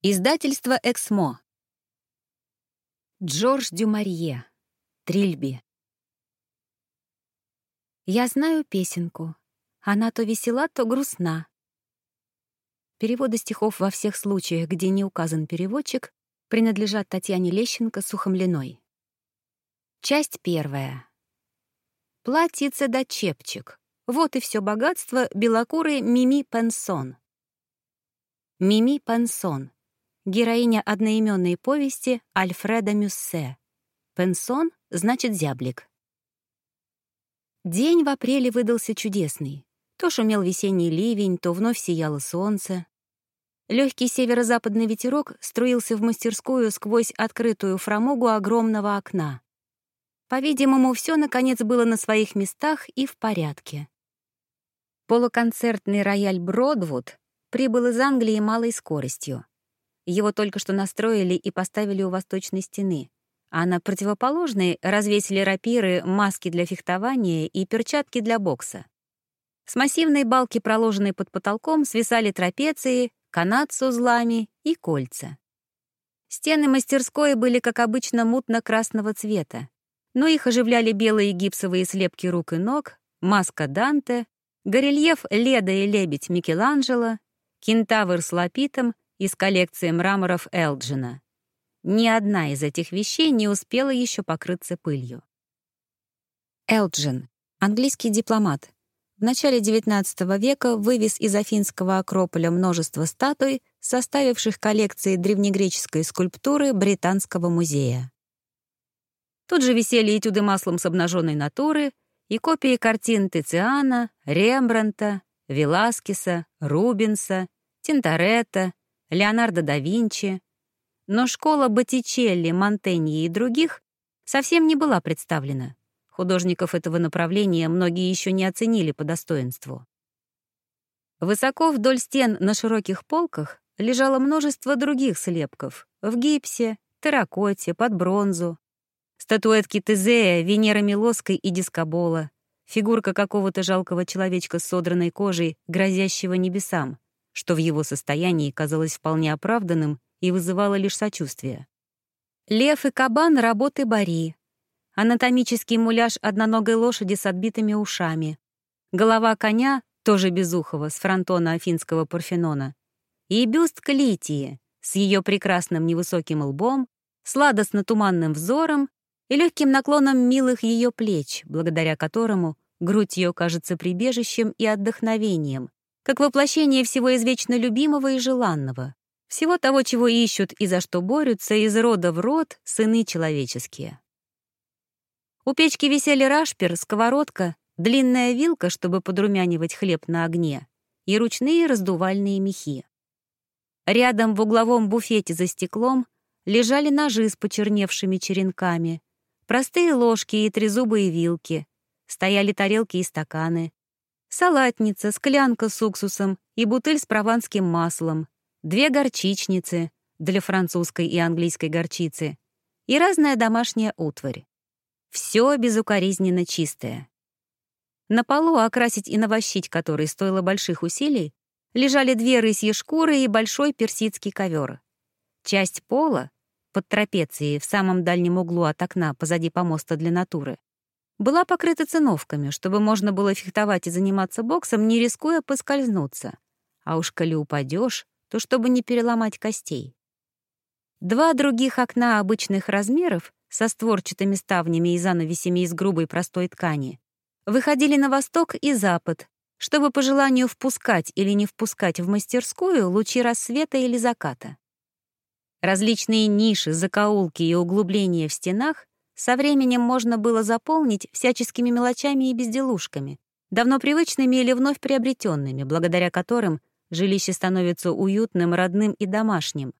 Издательство «Эксмо». Джордж Дюмарье. Трильби. Я знаю песенку. Она то весела, то грустна. Переводы стихов во всех случаях, где не указан переводчик, принадлежат Татьяне Лещенко Сухомлиной. Часть первая. Платьице да чепчик. Вот и все богатство белокурой Мими Пенсон. Мими Пенсон — героиня одноименной повести Альфреда Мюссе. Пенсон значит зяблик. День в апреле выдался чудесный. То шумел весенний ливень, то вновь сияло солнце. Легкий северо-западный ветерок струился в мастерскую сквозь открытую фрамугу огромного окна. По-видимому, все наконец было на своих местах и в порядке. Полуконцертный рояль Бродвуд прибыл из Англии малой скоростью. Его только что настроили и поставили у восточной стены, а на противоположной развесили рапиры, маски для фехтования и перчатки для бокса. С массивной балки, проложенной под потолком, свисали трапеции, канат с узлами и кольца. Стены мастерской были, как обычно, мутно-красного цвета, но их оживляли белые гипсовые слепки рук и ног, маска Данте, горельеф «Леда и лебедь» Микеланджело, кентавр с лапитом из коллекции мраморов Элджина. Ни одна из этих вещей не успела еще покрыться пылью. Элджин — английский дипломат. В начале XIX века вывез из Афинского Акрополя множество статуй, составивших коллекции древнегреческой скульптуры Британского музея. Тут же висели этюды маслом с обнаженной натуры и копии картин Тициана, Рембранта, Веласкеса, Рубенса, Тинторетта, Леонардо да Винчи, но школа Боттичелли, Монтеньи и других совсем не была представлена. Художников этого направления многие еще не оценили по достоинству. Высоко вдоль стен на широких полках лежало множество других слепков в гипсе, терракоте, под бронзу. Статуэтки Тезея, Венера Милоской и Дискобола, фигурка какого-то жалкого человечка с содранной кожей, грозящего небесам — что в его состоянии казалось вполне оправданным и вызывало лишь сочувствие. Лев и кабан — работы Бари. Анатомический муляж одноногой лошади с отбитыми ушами. Голова коня, тоже безухого, с фронтона афинского Парфенона. И бюст Клитии с ее прекрасным невысоким лбом, сладостно-туманным взором и легким наклоном милых ее плеч, благодаря которому грудь ее кажется прибежищем и отдохновением, как воплощение всего извечно любимого и желанного, всего того, чего ищут и за что борются из рода в род сыны человеческие. У печки висели рашпер, сковородка, длинная вилка, чтобы подрумянивать хлеб на огне, и ручные раздувальные мехи. Рядом в угловом буфете за стеклом лежали ножи с почерневшими черенками, простые ложки и трезубые вилки, стояли тарелки и стаканы, салатница, склянка с уксусом и бутыль с прованским маслом, две горчичницы для французской и английской горчицы и разная домашняя утварь. Все безукоризненно чистое. На полу, окрасить и навощить который стоило больших усилий, лежали две рысьи шкуры и большой персидский ковер. Часть пола, под трапецией в самом дальнем углу от окна позади помоста для натуры, была покрыта циновками, чтобы можно было фехтовать и заниматься боксом, не рискуя поскользнуться. А уж коли упадешь, то чтобы не переломать костей. Два других окна обычных размеров со створчатыми ставнями и занавесями из грубой простой ткани выходили на восток и запад, чтобы по желанию впускать или не впускать в мастерскую лучи рассвета или заката. Различные ниши, закоулки и углубления в стенах со временем можно было заполнить всяческими мелочами и безделушками, давно привычными или вновь приобретенными, благодаря которым жилище становится уютным, родным и домашним.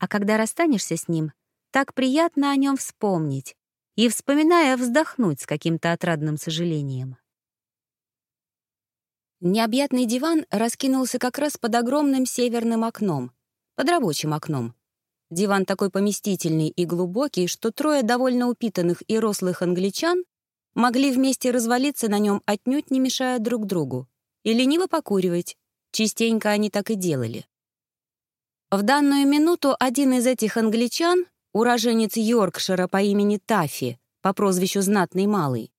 А когда расстанешься с ним, так приятно о нем вспомнить и, вспоминая, вздохнуть с каким-то отрадным сожалением. Необъятный диван раскинулся как раз под огромным северным окном, под рабочим окном, Диван такой поместительный и глубокий, что трое довольно упитанных и рослых англичан могли вместе развалиться на нем отнюдь не мешая друг другу, и лениво покуривать. Частенько они так и делали. В данную минуту один из этих англичан, уроженец Йоркшира по имени Таффи, по прозвищу Знатный Малый,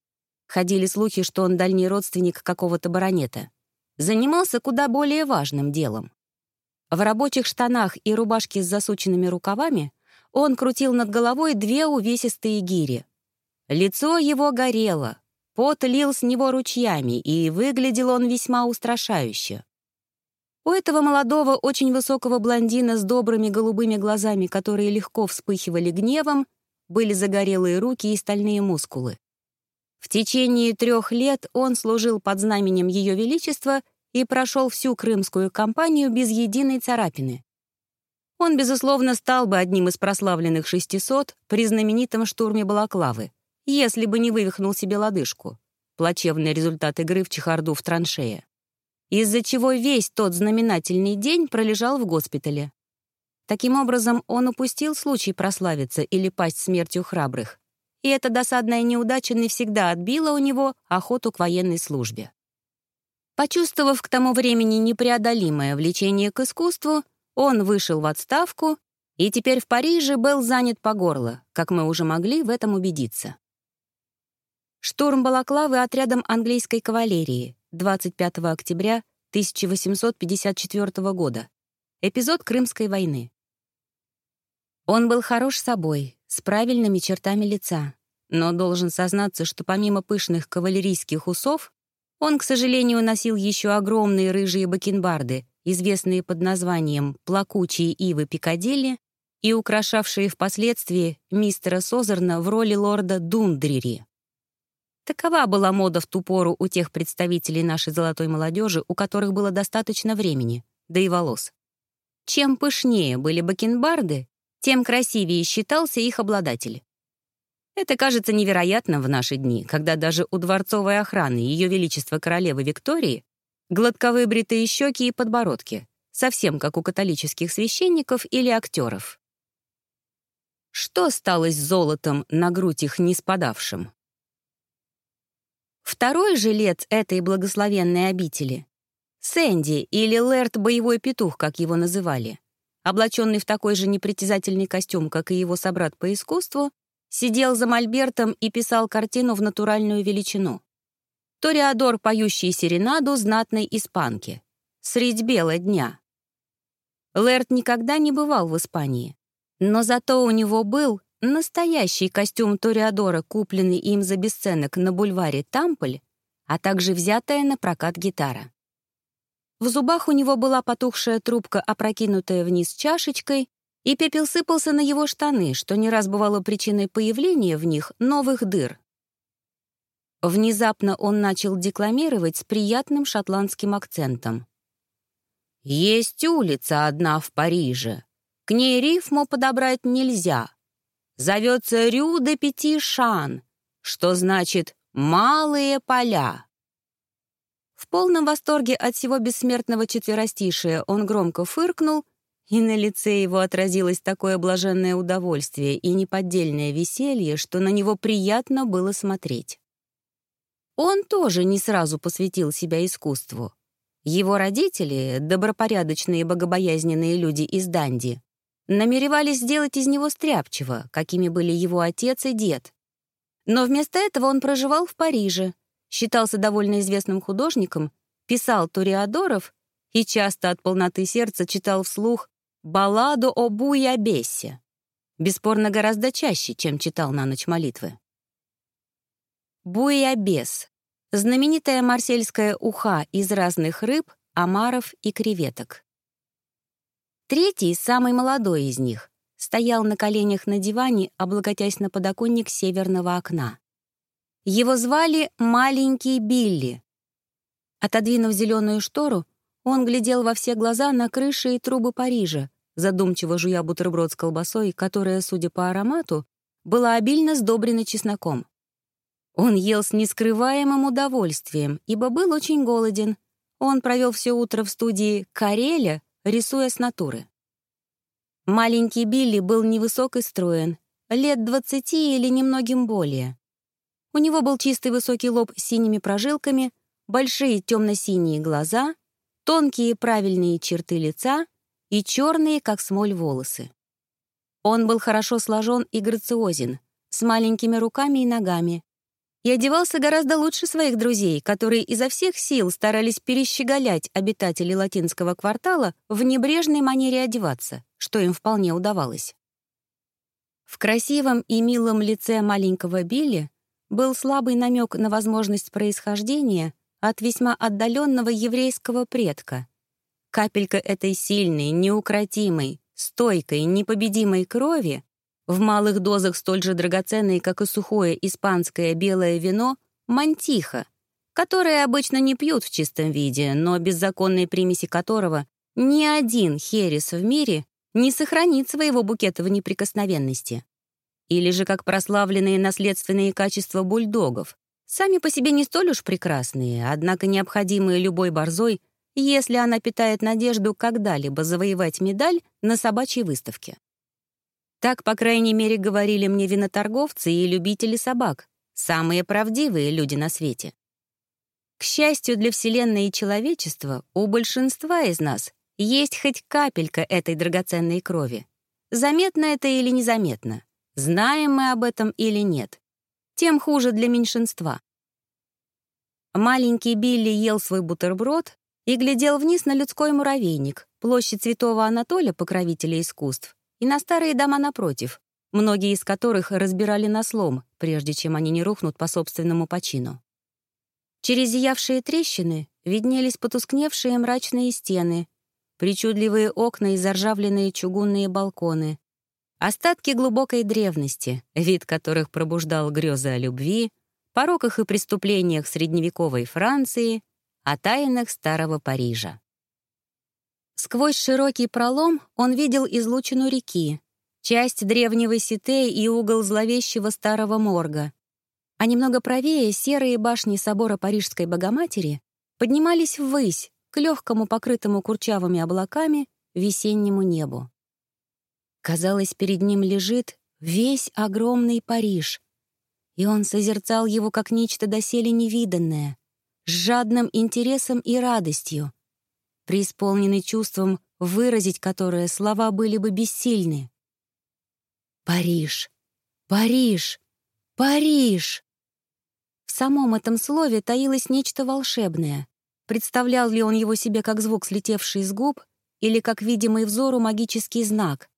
ходили слухи, что он дальний родственник какого-то баронета, занимался куда более важным делом. В рабочих штанах и рубашке с засученными рукавами он крутил над головой две увесистые гири. Лицо его горело, пот лил с него ручьями, и выглядел он весьма устрашающе. У этого молодого, очень высокого блондина с добрыми голубыми глазами, которые легко вспыхивали гневом, были загорелые руки и стальные мускулы. В течение трех лет он служил под знаменем Ее Величества и прошел всю крымскую кампанию без единой царапины. Он, безусловно, стал бы одним из прославленных 600 при знаменитом штурме Балаклавы, если бы не вывихнул себе лодыжку. Плачевный результат игры в чехарду в траншее из-за чего весь тот знаменательный день пролежал в госпитале. Таким образом, он упустил случай прославиться или пасть смертью храбрых, и эта досадная неудача навсегда отбила у него охоту к военной службе. Почувствовав к тому времени непреодолимое влечение к искусству, он вышел в отставку и теперь в Париже был занят по горло, как мы уже могли в этом убедиться. Штурм Балаклавы отрядом английской кавалерии, 25 октября 1854 года. Эпизод Крымской войны. Он был хорош собой, с правильными чертами лица, но должен сознаться, что помимо пышных кавалерийских усов, он, к сожалению, носил еще огромные рыжие бакенбарды, известные под названием «плакучие ивы Пикадилли» и украшавшие впоследствии мистера Созерна в роли лорда Дундрири. Такова была мода в ту пору у тех представителей нашей золотой молодежи, у которых было достаточно времени, да и волос. Чем пышнее были бакенбарды, тем красивее считался их обладатель. Это кажется невероятным в наши дни, когда даже у дворцовой охраны Ее Величества Королевы Виктории гладковыбритые щеки и подбородки, совсем как у католических священников или актеров. Что стало с золотом на грудь их не спадавшим? Второй жилец этой благословенной обители — Сэнди или Лэрт Боевой Петух, как его называли, облаченный в такой же непритязательный костюм, как и его собрат по искусству, сидел за мольбертом и писал картину в натуральную величину. Ториадор, поющий серенаду знатной испанки. Средь бела дня. Лэрт никогда не бывал в Испании, но зато у него был Настоящий костюм Ториадора, купленный им за бесценок на бульваре Тамполь, а также взятая на прокат гитара. В зубах у него была потухшая трубка, опрокинутая вниз чашечкой, и пепел сыпался на его штаны, что не раз бывало причиной появления в них новых дыр. Внезапно он начал декламировать с приятным шотландским акцентом. «Есть улица одна в Париже. К ней рифму подобрать нельзя зовется Рю де Пяти Шан, что значит «малые поля». В полном восторге от всего бессмертного четверостишия он громко фыркнул, и на лице его отразилось такое блаженное удовольствие и неподдельное веселье, что на него приятно было смотреть. Он тоже не сразу посвятил себя искусству. Его родители, добропорядочные богобоязненные люди из Данди, намеревались сделать из него стряпчиво, какими были его отец и дед. Но вместо этого он проживал в Париже, считался довольно известным художником, писал туриадоров и часто от полноты сердца читал вслух балладу о Буябесе, бесспорно гораздо чаще, чем читал на ночь молитвы. Буябес — знаменитая марсельская уха из разных рыб, омаров и креветок. Третий, самый молодой из них, стоял на коленях на диване, облокотясь на подоконник северного окна. Его звали Маленький Билли. Отодвинув зеленую штору, он глядел во все глаза на крыши и трубы Парижа, задумчиво жуя бутерброд с колбасой, которая, судя по аромату, была обильно сдобрена чесноком. Он ел с нескрываемым удовольствием, ибо был очень голоден. Он провел все утро в студии «Кареля», рисуя с натуры. Маленький Билли был невысок и строен, лет двадцати или немногим более. У него был чистый высокий лоб с синими прожилками, большие темно-синие глаза, тонкие правильные черты лица и черные, как смоль, волосы. Он был хорошо сложен и грациозен, с маленькими руками и ногами, и одевался гораздо лучше своих друзей, которые изо всех сил старались перещеголять обитателей латинского квартала в небрежной манере одеваться, что им вполне удавалось. В красивом и милом лице маленького Билли был слабый намек на возможность происхождения от весьма отдаленного еврейского предка. Капелька этой сильной, неукротимой, стойкой, непобедимой крови в малых дозах столь же драгоценной, как и сухое испанское белое вино, мантиха, которое обычно не пьют в чистом виде, но без законной примеси которого ни один херес в мире не сохранит своего букета в неприкосновенности. Или же как прославленные наследственные качества бульдогов, сами по себе не столь уж прекрасные, однако необходимые любой борзой, если она питает надежду когда-либо завоевать медаль на собачьей выставке. Так, по крайней мере, говорили мне виноторговцы и любители собак, самые правдивые люди на свете. К счастью для Вселенной и человечества, у большинства из нас есть хоть капелька этой драгоценной крови. Заметно это или незаметно, знаем мы об этом или нет. Тем хуже для меньшинства. Маленький Билли ел свой бутерброд и глядел вниз на людской муравейник, площадь Святого Анатолия, покровителя искусств, и на старые дома напротив, многие из которых разбирали на слом, прежде чем они не рухнут по собственному почину. Через зиявшие трещины виднелись потускневшие мрачные стены, причудливые окна и заржавленные чугунные балконы, остатки глубокой древности, вид которых пробуждал грезы о любви, пороках и преступлениях средневековой Франции, о тайнах старого Парижа. Сквозь широкий пролом он видел излучину реки, часть древнего Сите и угол зловещего старого морга. А немного правее серые башни собора Парижской Богоматери поднимались ввысь, к легкому покрытому курчавыми облаками весеннему небу. Казалось, перед ним лежит весь огромный Париж, и он созерцал его как нечто доселе невиданное, с жадным интересом и радостью, преисполненный чувством, выразить которое слова были бы бессильны. «Париж! Париж! Париж!» В самом этом слове таилось нечто волшебное. Представлял ли он его себе как звук, слетевший с губ, или как видимый взору магический знак?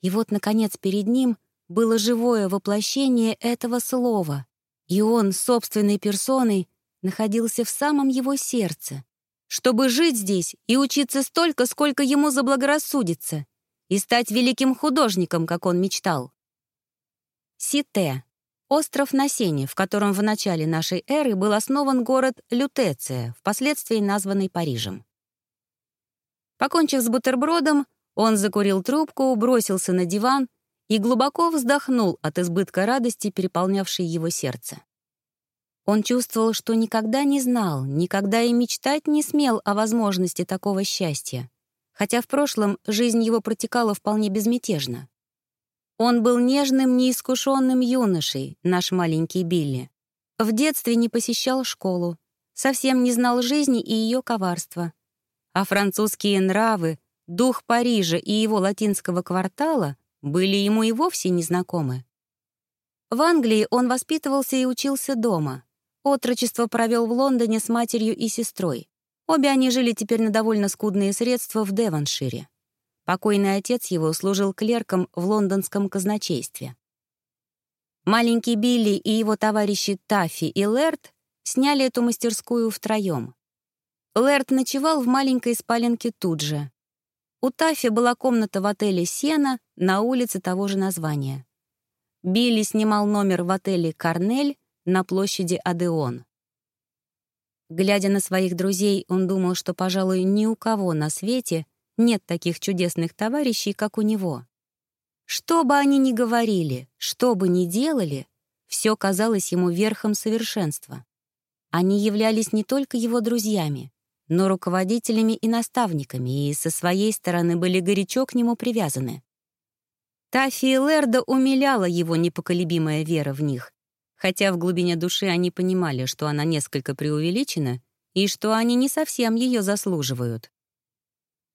И вот, наконец, перед ним было живое воплощение этого слова, и он, собственной персоной, находился в самом его сердце чтобы жить здесь и учиться столько, сколько ему заблагорассудится, и стать великим художником, как он мечтал. Сите — остров на Сене, в котором в начале нашей эры был основан город Лютеция, впоследствии названный Парижем. Покончив с бутербродом, он закурил трубку, бросился на диван и глубоко вздохнул от избытка радости, переполнявшей его сердце. Он чувствовал, что никогда не знал, никогда и мечтать не смел о возможности такого счастья, хотя в прошлом жизнь его протекала вполне безмятежно. Он был нежным, неискушенным юношей, наш маленький Билли. В детстве не посещал школу, совсем не знал жизни и ее коварства. А французские нравы, дух Парижа и его латинского квартала были ему и вовсе незнакомы. В Англии он воспитывался и учился дома — Отрочество провел в Лондоне с матерью и сестрой. Обе они жили теперь на довольно скудные средства в Девоншире. Покойный отец его служил клерком в лондонском казначействе. Маленький Билли и его товарищи Таффи и Лэрт сняли эту мастерскую втроем. Лэрт ночевал в маленькой спаленке тут же. У Таффи была комната в отеле «Сена» на улице того же названия. Билли снимал номер в отеле «Корнель», на площади Адеон. Глядя на своих друзей, он думал, что, пожалуй, ни у кого на свете нет таких чудесных товарищей, как у него. Что бы они ни говорили, что бы ни делали, все казалось ему верхом совершенства. Они являлись не только его друзьями, но руководителями и наставниками, и со своей стороны были горячо к нему привязаны. Тафи и Лерда умиляла его непоколебимая вера в них, хотя в глубине души они понимали, что она несколько преувеличена и что они не совсем ее заслуживают.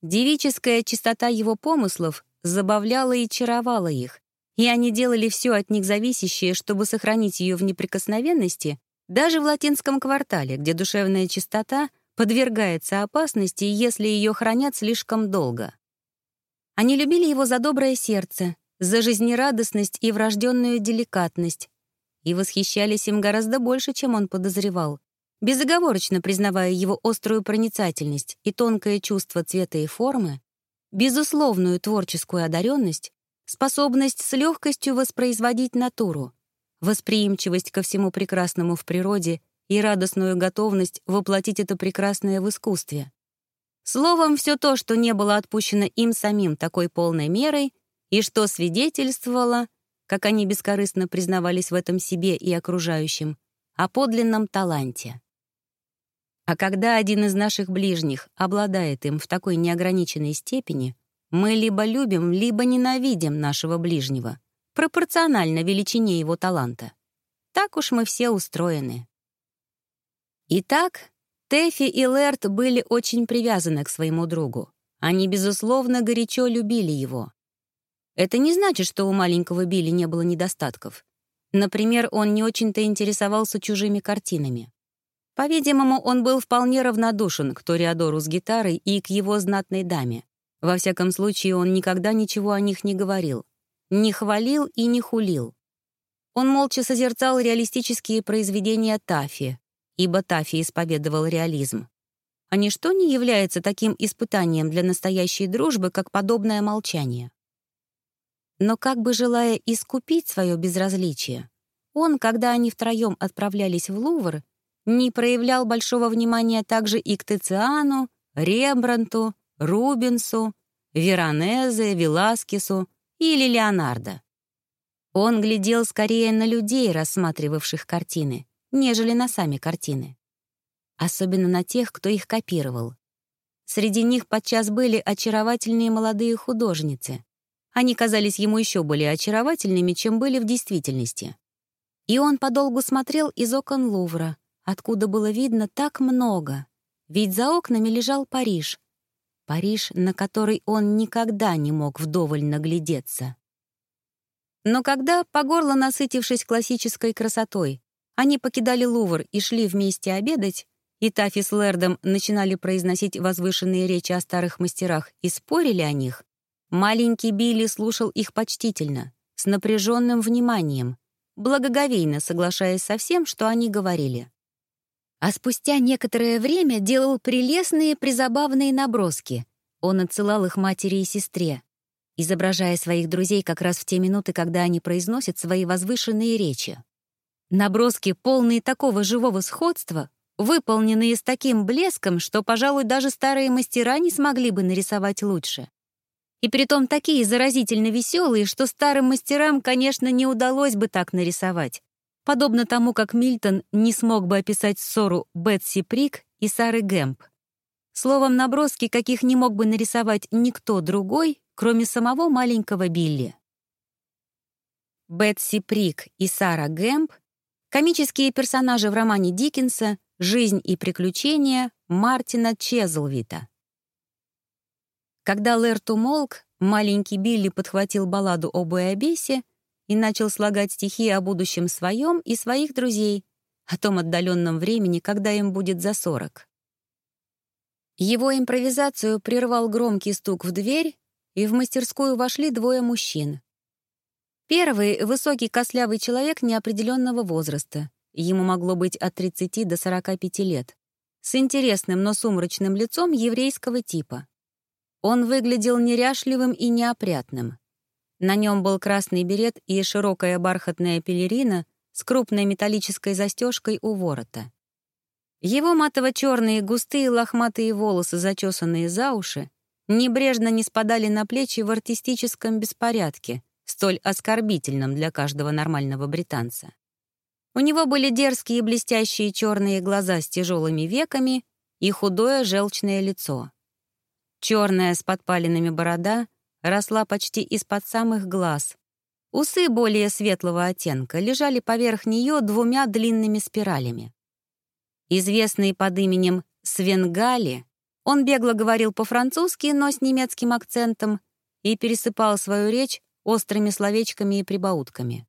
Девическая чистота его помыслов забавляла и чаровала их, и они делали все от них зависящее, чтобы сохранить ее в неприкосновенности, даже в латинском квартале, где душевная чистота подвергается опасности, если ее хранят слишком долго. Они любили его за доброе сердце, за жизнерадостность и врожденную деликатность, и восхищались им гораздо больше, чем он подозревал, безоговорочно признавая его острую проницательность и тонкое чувство цвета и формы, безусловную творческую одаренность, способность с легкостью воспроизводить натуру, восприимчивость ко всему прекрасному в природе и радостную готовность воплотить это прекрасное в искусстве. Словом, все то, что не было отпущено им самим такой полной мерой и что свидетельствовало, как они бескорыстно признавались в этом себе и окружающим, о подлинном таланте. А когда один из наших ближних обладает им в такой неограниченной степени, мы либо любим, либо ненавидим нашего ближнего, пропорционально величине его таланта. Так уж мы все устроены. Итак, Тэфи и Лерт были очень привязаны к своему другу. Они, безусловно, горячо любили его. Это не значит, что у маленького Билли не было недостатков. Например, он не очень-то интересовался чужими картинами. По-видимому, он был вполне равнодушен к Ториадору с гитарой и к его знатной даме. Во всяком случае, он никогда ничего о них не говорил. Не хвалил и не хулил. Он молча созерцал реалистические произведения Тафи, ибо Тафи исповедовал реализм. А ничто не является таким испытанием для настоящей дружбы, как подобное молчание. Но как бы желая искупить свое безразличие, он, когда они втроем отправлялись в Лувр, не проявлял большого внимания также и к Тициану, Рембранту, Рубенсу, Веронезе, Веласкесу или Леонардо. Он глядел скорее на людей, рассматривавших картины, нежели на сами картины. Особенно на тех, кто их копировал. Среди них подчас были очаровательные молодые художницы. Они казались ему еще более очаровательными, чем были в действительности. И он подолгу смотрел из окон Лувра, откуда было видно так много, ведь за окнами лежал Париж. Париж, на который он никогда не мог вдоволь наглядеться. Но когда, по горло насытившись классической красотой, они покидали Лувр и шли вместе обедать, и Тафи с Лэрдом начинали произносить возвышенные речи о старых мастерах и спорили о них, маленький Билли слушал их почтительно, с напряженным вниманием, благоговейно соглашаясь со всем, что они говорили а спустя некоторое время делал прелестные призабавные наброски. Он отсылал их матери и сестре, изображая своих друзей как раз в те минуты, когда они произносят свои возвышенные речи. Наброски, полные такого живого сходства, выполненные с таким блеском, что, пожалуй, даже старые мастера не смогли бы нарисовать лучше. И притом такие заразительно веселые, что старым мастерам, конечно, не удалось бы так нарисовать подобно тому, как Мильтон не смог бы описать ссору Бетси Прик и Сары Гэмп. Словом, наброски, каких не мог бы нарисовать никто другой, кроме самого маленького Билли. Бетси Прик и Сара Гэмп — комические персонажи в романе Диккенса «Жизнь и приключения» Мартина Чезлвита. Когда Лэрт умолк, маленький Билли подхватил балладу об Буэбесе и начал слагать стихи о будущем своем и своих друзей, о том отдаленном времени, когда им будет за сорок. Его импровизацию прервал громкий стук в дверь, и в мастерскую вошли двое мужчин. Первый — высокий кослявый человек неопределенного возраста, ему могло быть от 30 до 45 лет, с интересным, но сумрачным лицом еврейского типа. Он выглядел неряшливым и неопрятным. На нем был красный берет и широкая бархатная пелерина с крупной металлической застежкой у ворота. Его матово-черные густые лохматые волосы, зачесанные за уши, небрежно не спадали на плечи в артистическом беспорядке, столь оскорбительном для каждого нормального британца. У него были дерзкие блестящие черные глаза с тяжелыми веками и худое желчное лицо. Черная с подпаленными борода росла почти из-под самых глаз. Усы более светлого оттенка лежали поверх нее двумя длинными спиралями. Известный под именем Свенгали, Он бегло говорил по-французски, но с немецким акцентом, и пересыпал свою речь острыми словечками и прибаутками.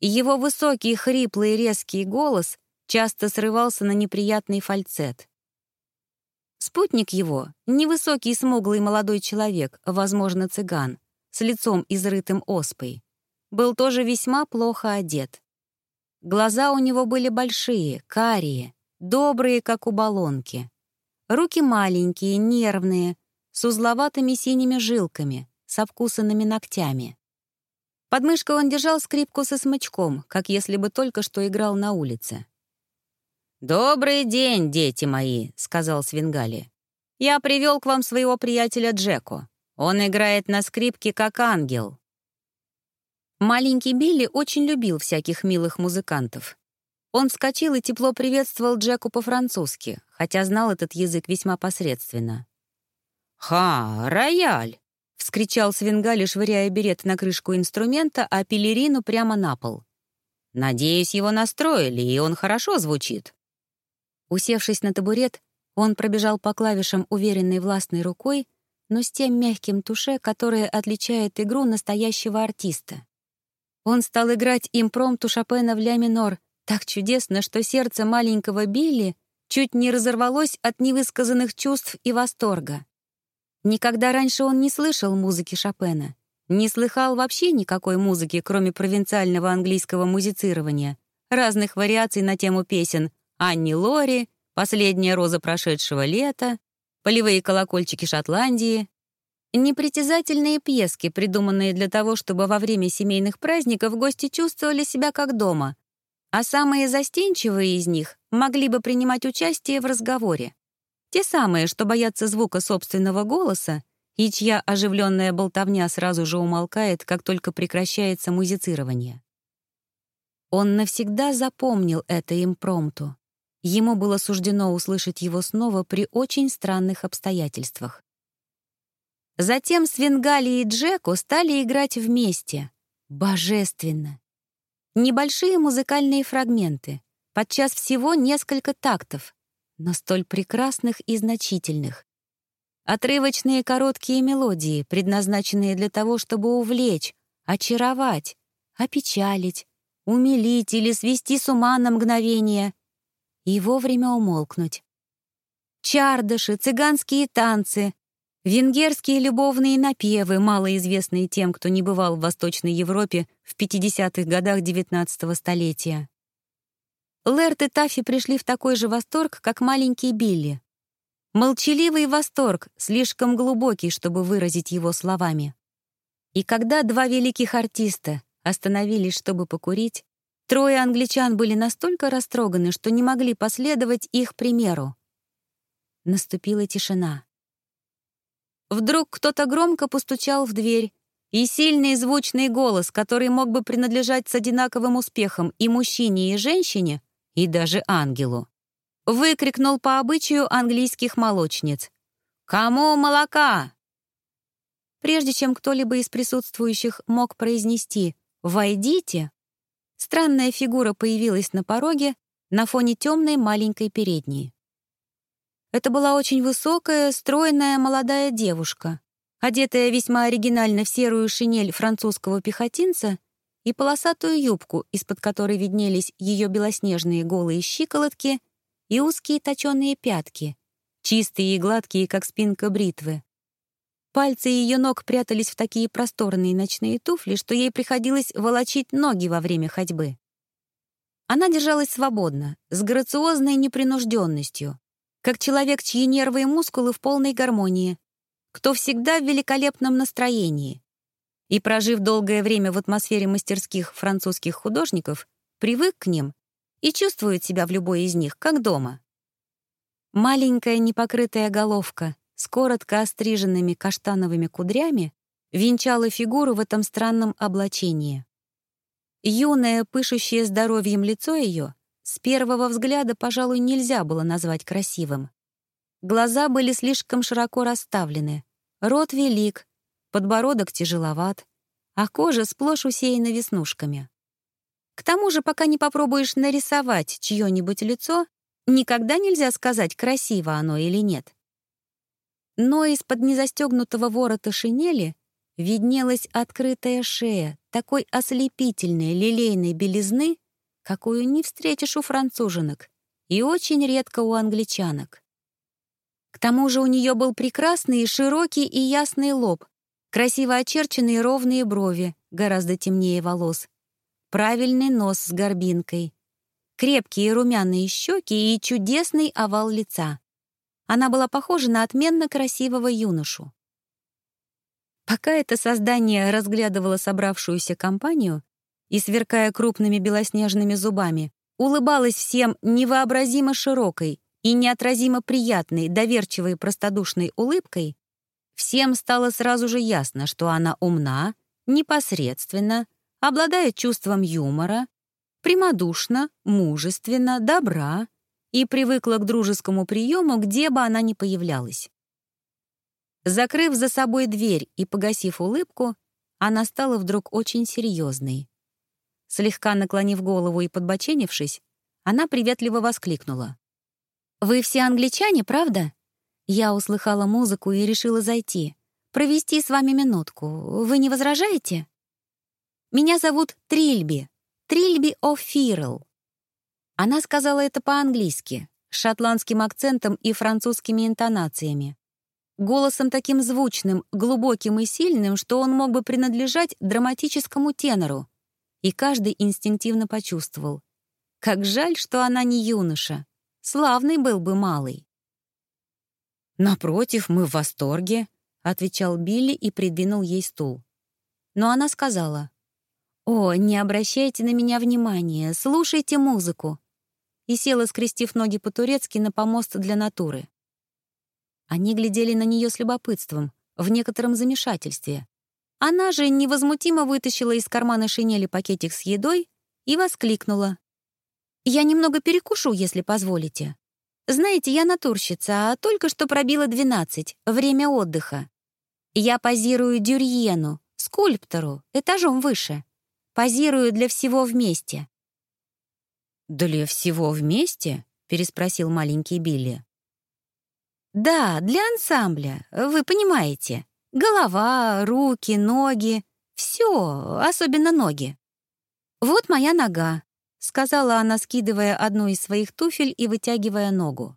Его высокий, хриплый, резкий голос часто срывался на неприятный фальцет. Спутник его — невысокий смуглый молодой человек, возможно, цыган, с лицом изрытым оспой, был тоже весьма плохо одет. Глаза у него были большие, карие, добрые, как у баллонки. Руки маленькие, нервные, с узловатыми синими жилками, с обкусанными ногтями. Под мышкой он держал скрипку со смычком, как если бы только что играл на улице. «Добрый день, дети мои», — сказал Свингали. «Я привел к вам своего приятеля Джеко. Он играет на скрипке как ангел». Маленький Билли очень любил всяких милых музыкантов. Он вскочил и тепло приветствовал Джеку по-французски, хотя знал этот язык весьма посредственно. «Ха, рояль!» — вскричал Свингали, швыряя берет на крышку инструмента, а пелерину прямо на пол. «Надеюсь, его настроили, и он хорошо звучит». Усевшись на табурет, он пробежал по клавишам уверенной властной рукой, но с тем мягким туше, которое отличает игру настоящего артиста. Он стал играть импромту Шопена в ля минор так чудесно, что сердце маленького Билли чуть не разорвалось от невысказанных чувств и восторга. Никогда раньше он не слышал музыки Шопена, не слыхал вообще никакой музыки, кроме провинциального английского музицирования, разных вариаций на тему песен «Анни Лори», «Последняя роза прошедшего лета», «Полевые колокольчики Шотландии», Непритязательные пьески, придуманные для того, чтобы во время семейных праздников гости чувствовали себя как дома, а самые застенчивые из них могли бы принимать участие в разговоре. Те самые, что боятся звука собственного голоса и чья оживленная болтовня сразу же умолкает, как только прекращается музицирование. Он навсегда запомнил это импромту. Ему было суждено услышать его снова при очень странных обстоятельствах. Затем Свенгали и Джеку стали играть вместе. Божественно. Небольшие музыкальные фрагменты, подчас всего несколько тактов, но столь прекрасных и значительных. Отрывочные короткие мелодии, предназначенные для того, чтобы увлечь, очаровать, опечалить, умилить или свести с ума на мгновение и вовремя умолкнуть. Чардыши, цыганские танцы, Венгерские любовные напевы, малоизвестные тем, кто не бывал в Восточной Европе в 50-х годах XIX столетия. Лэрт и Таффи пришли в такой же восторг, как маленький Билли. Молчаливый восторг, слишком глубокий, чтобы выразить его словами. И когда два великих артиста остановились, чтобы покурить, трое англичан были настолько растроганы, что не могли последовать их примеру. Наступила тишина. Вдруг кто-то громко постучал в дверь, и сильный звучный голос, который мог бы принадлежать с одинаковым успехом и мужчине, и женщине, и даже ангелу, выкрикнул по обычаю английских молочниц. «Кому молока?» Прежде чем кто-либо из присутствующих мог произнести «Войдите», странная фигура появилась на пороге на фоне темной маленькой передней. Это была очень высокая, стройная молодая девушка, одетая весьма оригинально в серую шинель французского пехотинца и полосатую юбку, из-под которой виднелись ее белоснежные голые щиколотки и узкие точеные пятки, чистые и гладкие, как спинка бритвы. Пальцы ее ног прятались в такие просторные ночные туфли, что ей приходилось волочить ноги во время ходьбы. Она держалась свободно, с грациозной непринужденностью, как человек, чьи нервы и мускулы в полной гармонии, кто всегда в великолепном настроении. И, прожив долгое время в атмосфере мастерских французских художников, привык к ним и чувствует себя в любой из них, как дома. Маленькая непокрытая головка с коротко остриженными каштановыми кудрями венчала фигуру в этом странном облачении. Юное, пышущее здоровьем лицо ее с первого взгляда, пожалуй, нельзя было назвать красивым. Глаза были слишком широко расставлены, рот велик, подбородок тяжеловат, а кожа сплошь усеяна веснушками. К тому же, пока не попробуешь нарисовать чье-нибудь лицо, никогда нельзя сказать, красиво оно или нет. Но из-под незастегнутого ворота шинели виднелась открытая шея такой ослепительной лилейной белизны, какую не встретишь у француженок и очень редко у англичанок. К тому же у нее был прекрасный, широкий и ясный лоб, красиво очерченные ровные брови, гораздо темнее волос, правильный нос с горбинкой, крепкие румяные щеки и чудесный овал лица. Она была похожа на отменно красивого юношу. Пока это создание разглядывало собравшуюся компанию и, сверкая крупными белоснежными зубами, улыбалась всем невообразимо широкой и неотразимо приятной, доверчивой простодушной улыбкой, всем стало сразу же ясно, что она умна, непосредственно, обладает чувством юмора, прямодушна, мужественна, добра и привыкла к дружескому приему, где бы она ни появлялась. Закрыв за собой дверь и погасив улыбку, она стала вдруг очень серьезной. Слегка наклонив голову и подбоченившись, она приветливо воскликнула. «Вы все англичане, правда?» Я услыхала музыку и решила зайти. Провести с вами минутку. Вы не возражаете? Меня зовут Трильби. Трильби О'Фирл. Она сказала это по-английски, с шотландским акцентом и французскими интонациями. Голосом таким звучным, глубоким и сильным, что он мог бы принадлежать драматическому тенору. И каждый инстинктивно почувствовал. Как жаль, что она не юноша. Славный был бы малый. «Напротив, мы в восторге», — отвечал Билли и придвинул ей стул. Но она сказала, «О, не обращайте на меня внимания, слушайте музыку», и села, скрестив ноги по-турецки на помост для натуры. Они глядели на нее с любопытством, в некотором замешательстве. Она же невозмутимо вытащила из кармана шинели пакетик с едой и воскликнула. «Я немного перекушу, если позволите. Знаете, я натурщица, а только что пробила 12, время отдыха. Я позирую Дюрьену, скульптору, этажом выше. Позирую для всего вместе». «Для всего вместе?» — переспросил маленький Билли. Да, для ансамбля, вы понимаете. Голова, руки, ноги. Все, особенно ноги. Вот моя нога, сказала она, скидывая одну из своих туфель и вытягивая ногу.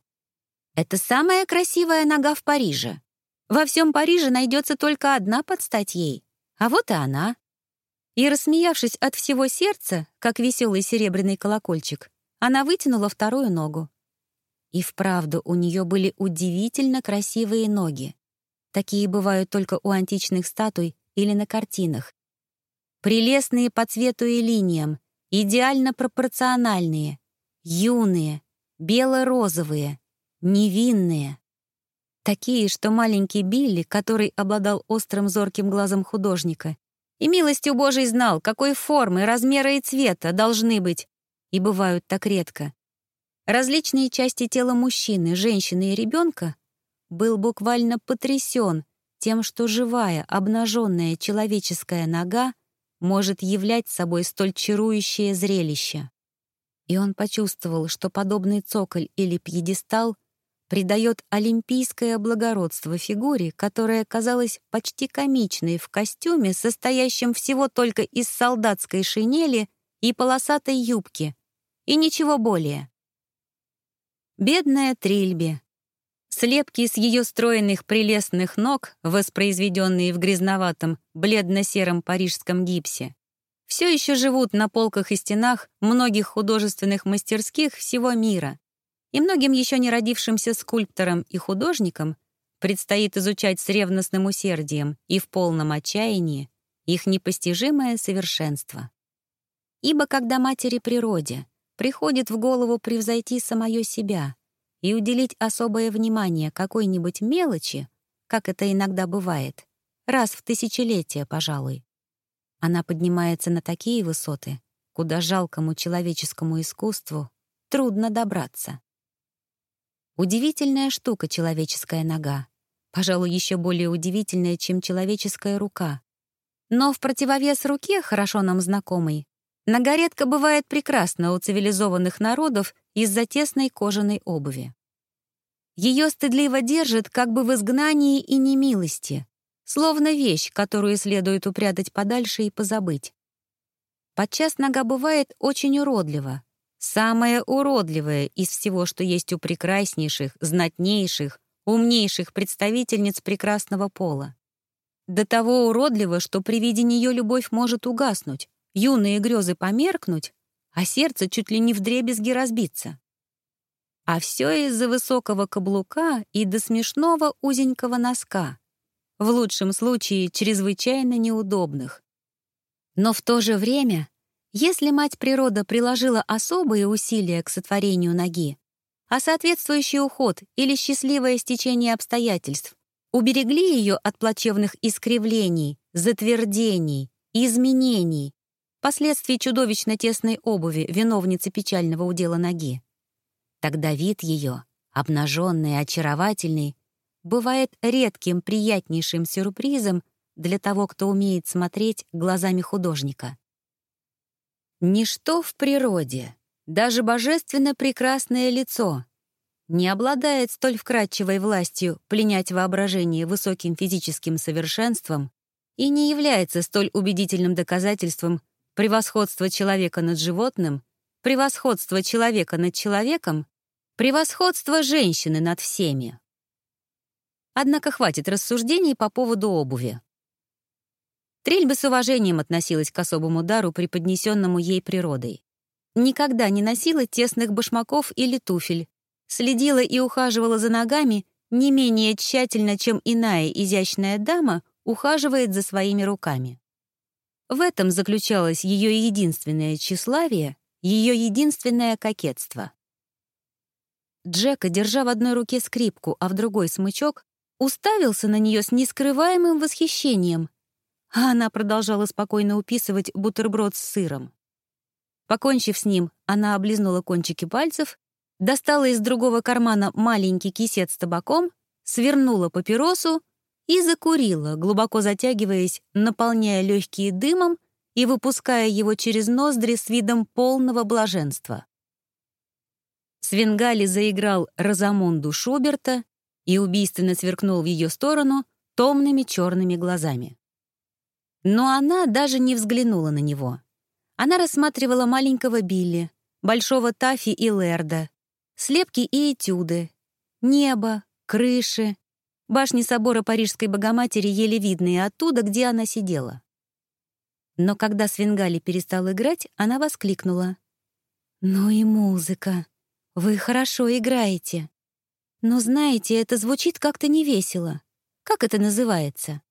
Это самая красивая нога в Париже. Во всем Париже найдется только одна под стать ей. А вот и она. И, рассмеявшись от всего сердца, как веселый серебряный колокольчик, она вытянула вторую ногу. И вправду у нее были удивительно красивые ноги. Такие бывают только у античных статуй или на картинах. Прелестные по цвету и линиям, идеально пропорциональные, юные, бело-розовые, невинные. Такие, что маленький Билли, который обладал острым зорким глазом художника, и милостью Божией знал, какой формы, размера и цвета должны быть, и бывают так редко, различные части тела мужчины, женщины и ребенка, был буквально потрясен тем, что живая, обнаженная человеческая нога может являть собой столь чарующее зрелище. И он почувствовал, что подобный цоколь или пьедестал придает олимпийское благородство фигуре, которая казалась почти комичной в костюме, состоящем всего только из солдатской шинели и полосатой юбки, и ничего более. Бедная Трильби. Слепки с ее стройных прелестных ног, воспроизведенные в грязноватом, бледно-сером парижском гипсе, все еще живут на полках и стенах многих художественных мастерских всего мира. И многим еще не родившимся скульпторам и художникам предстоит изучать с ревностным усердием и в полном отчаянии их непостижимое совершенство. Ибо когда матери природе — приходит в голову превзойти самое себя и уделить особое внимание какой-нибудь мелочи, как это иногда бывает, раз в тысячелетие, пожалуй. Она поднимается на такие высоты, куда жалкому человеческому искусству трудно добраться. Удивительная штука человеческая нога, пожалуй, еще более удивительная, чем человеческая рука. Но в противовес руке, хорошо нам знакомой, Нога редко бывает прекрасна у цивилизованных народов из-за тесной кожаной обуви. Ее стыдливо держит как бы в изгнании и немилости, словно вещь, которую следует упрятать подальше и позабыть. Подчас нога бывает очень уродлива, самая уродливая из всего, что есть у прекраснейших, знатнейших, умнейших представительниц прекрасного пола. До того уродлива, что при виде нее любовь может угаснуть, юные грезы померкнуть, а сердце чуть ли не вдребезги разбиться. А все из-за высокого каблука и до смешного узенького носка, в лучшем случае чрезвычайно неудобных. Но в то же время, если мать природа приложила особые усилия к сотворению ноги, а соответствующий уход или счастливое стечение обстоятельств уберегли ее от плачевных искривлений, затвердений, изменений, последствий чудовищно тесной обуви виновницы печального удела ноги. Тогда вид ее, обнаженный и очаровательный, бывает редким приятнейшим сюрпризом для того, кто умеет смотреть глазами художника. Ничто в природе, даже божественно прекрасное лицо, не обладает столь вкрадчивой властью пленять воображение высоким физическим совершенством и не является столь убедительным доказательством превосходства человека над животным, превосходства человека над человеком, превосходства женщины над всеми. Однако хватит рассуждений по поводу обуви. Трильба с уважением относилась к особому дару, преподнесенному ей природой. Никогда не носила тесных башмаков или туфель, следила и ухаживала за ногами не менее тщательно, чем иная изящная дама ухаживает за своими руками. В этом заключалось ее единственное тщеславие, ее единственное кокетство. Джека, держа в одной руке скрипку, а в другой смычок, уставился на нее с нескрываемым восхищением, а она продолжала спокойно уписывать бутерброд с сыром. Покончив с ним, она облизнула кончики пальцев, достала из другого кармана маленький кисет с табаком, свернула папиросу и закурила, глубоко затягиваясь, наполняя легкие дымом и выпуская его через ноздри с видом полного блаженства. Свенгали заиграл Розамунду Шуберта и убийственно сверкнул в ее сторону томными черными глазами. Но она даже не взглянула на него. Она рассматривала маленького Билли, большого Тафи и Лерда, слепки и этюды, небо, крыши, башни собора Парижской Богоматери еле видные оттуда, где она сидела. Но когда Свенгали перестал играть, она воскликнула. «Ну и музыка! Вы хорошо играете!» Но знаете, это звучит как-то невесело. Как это называется?»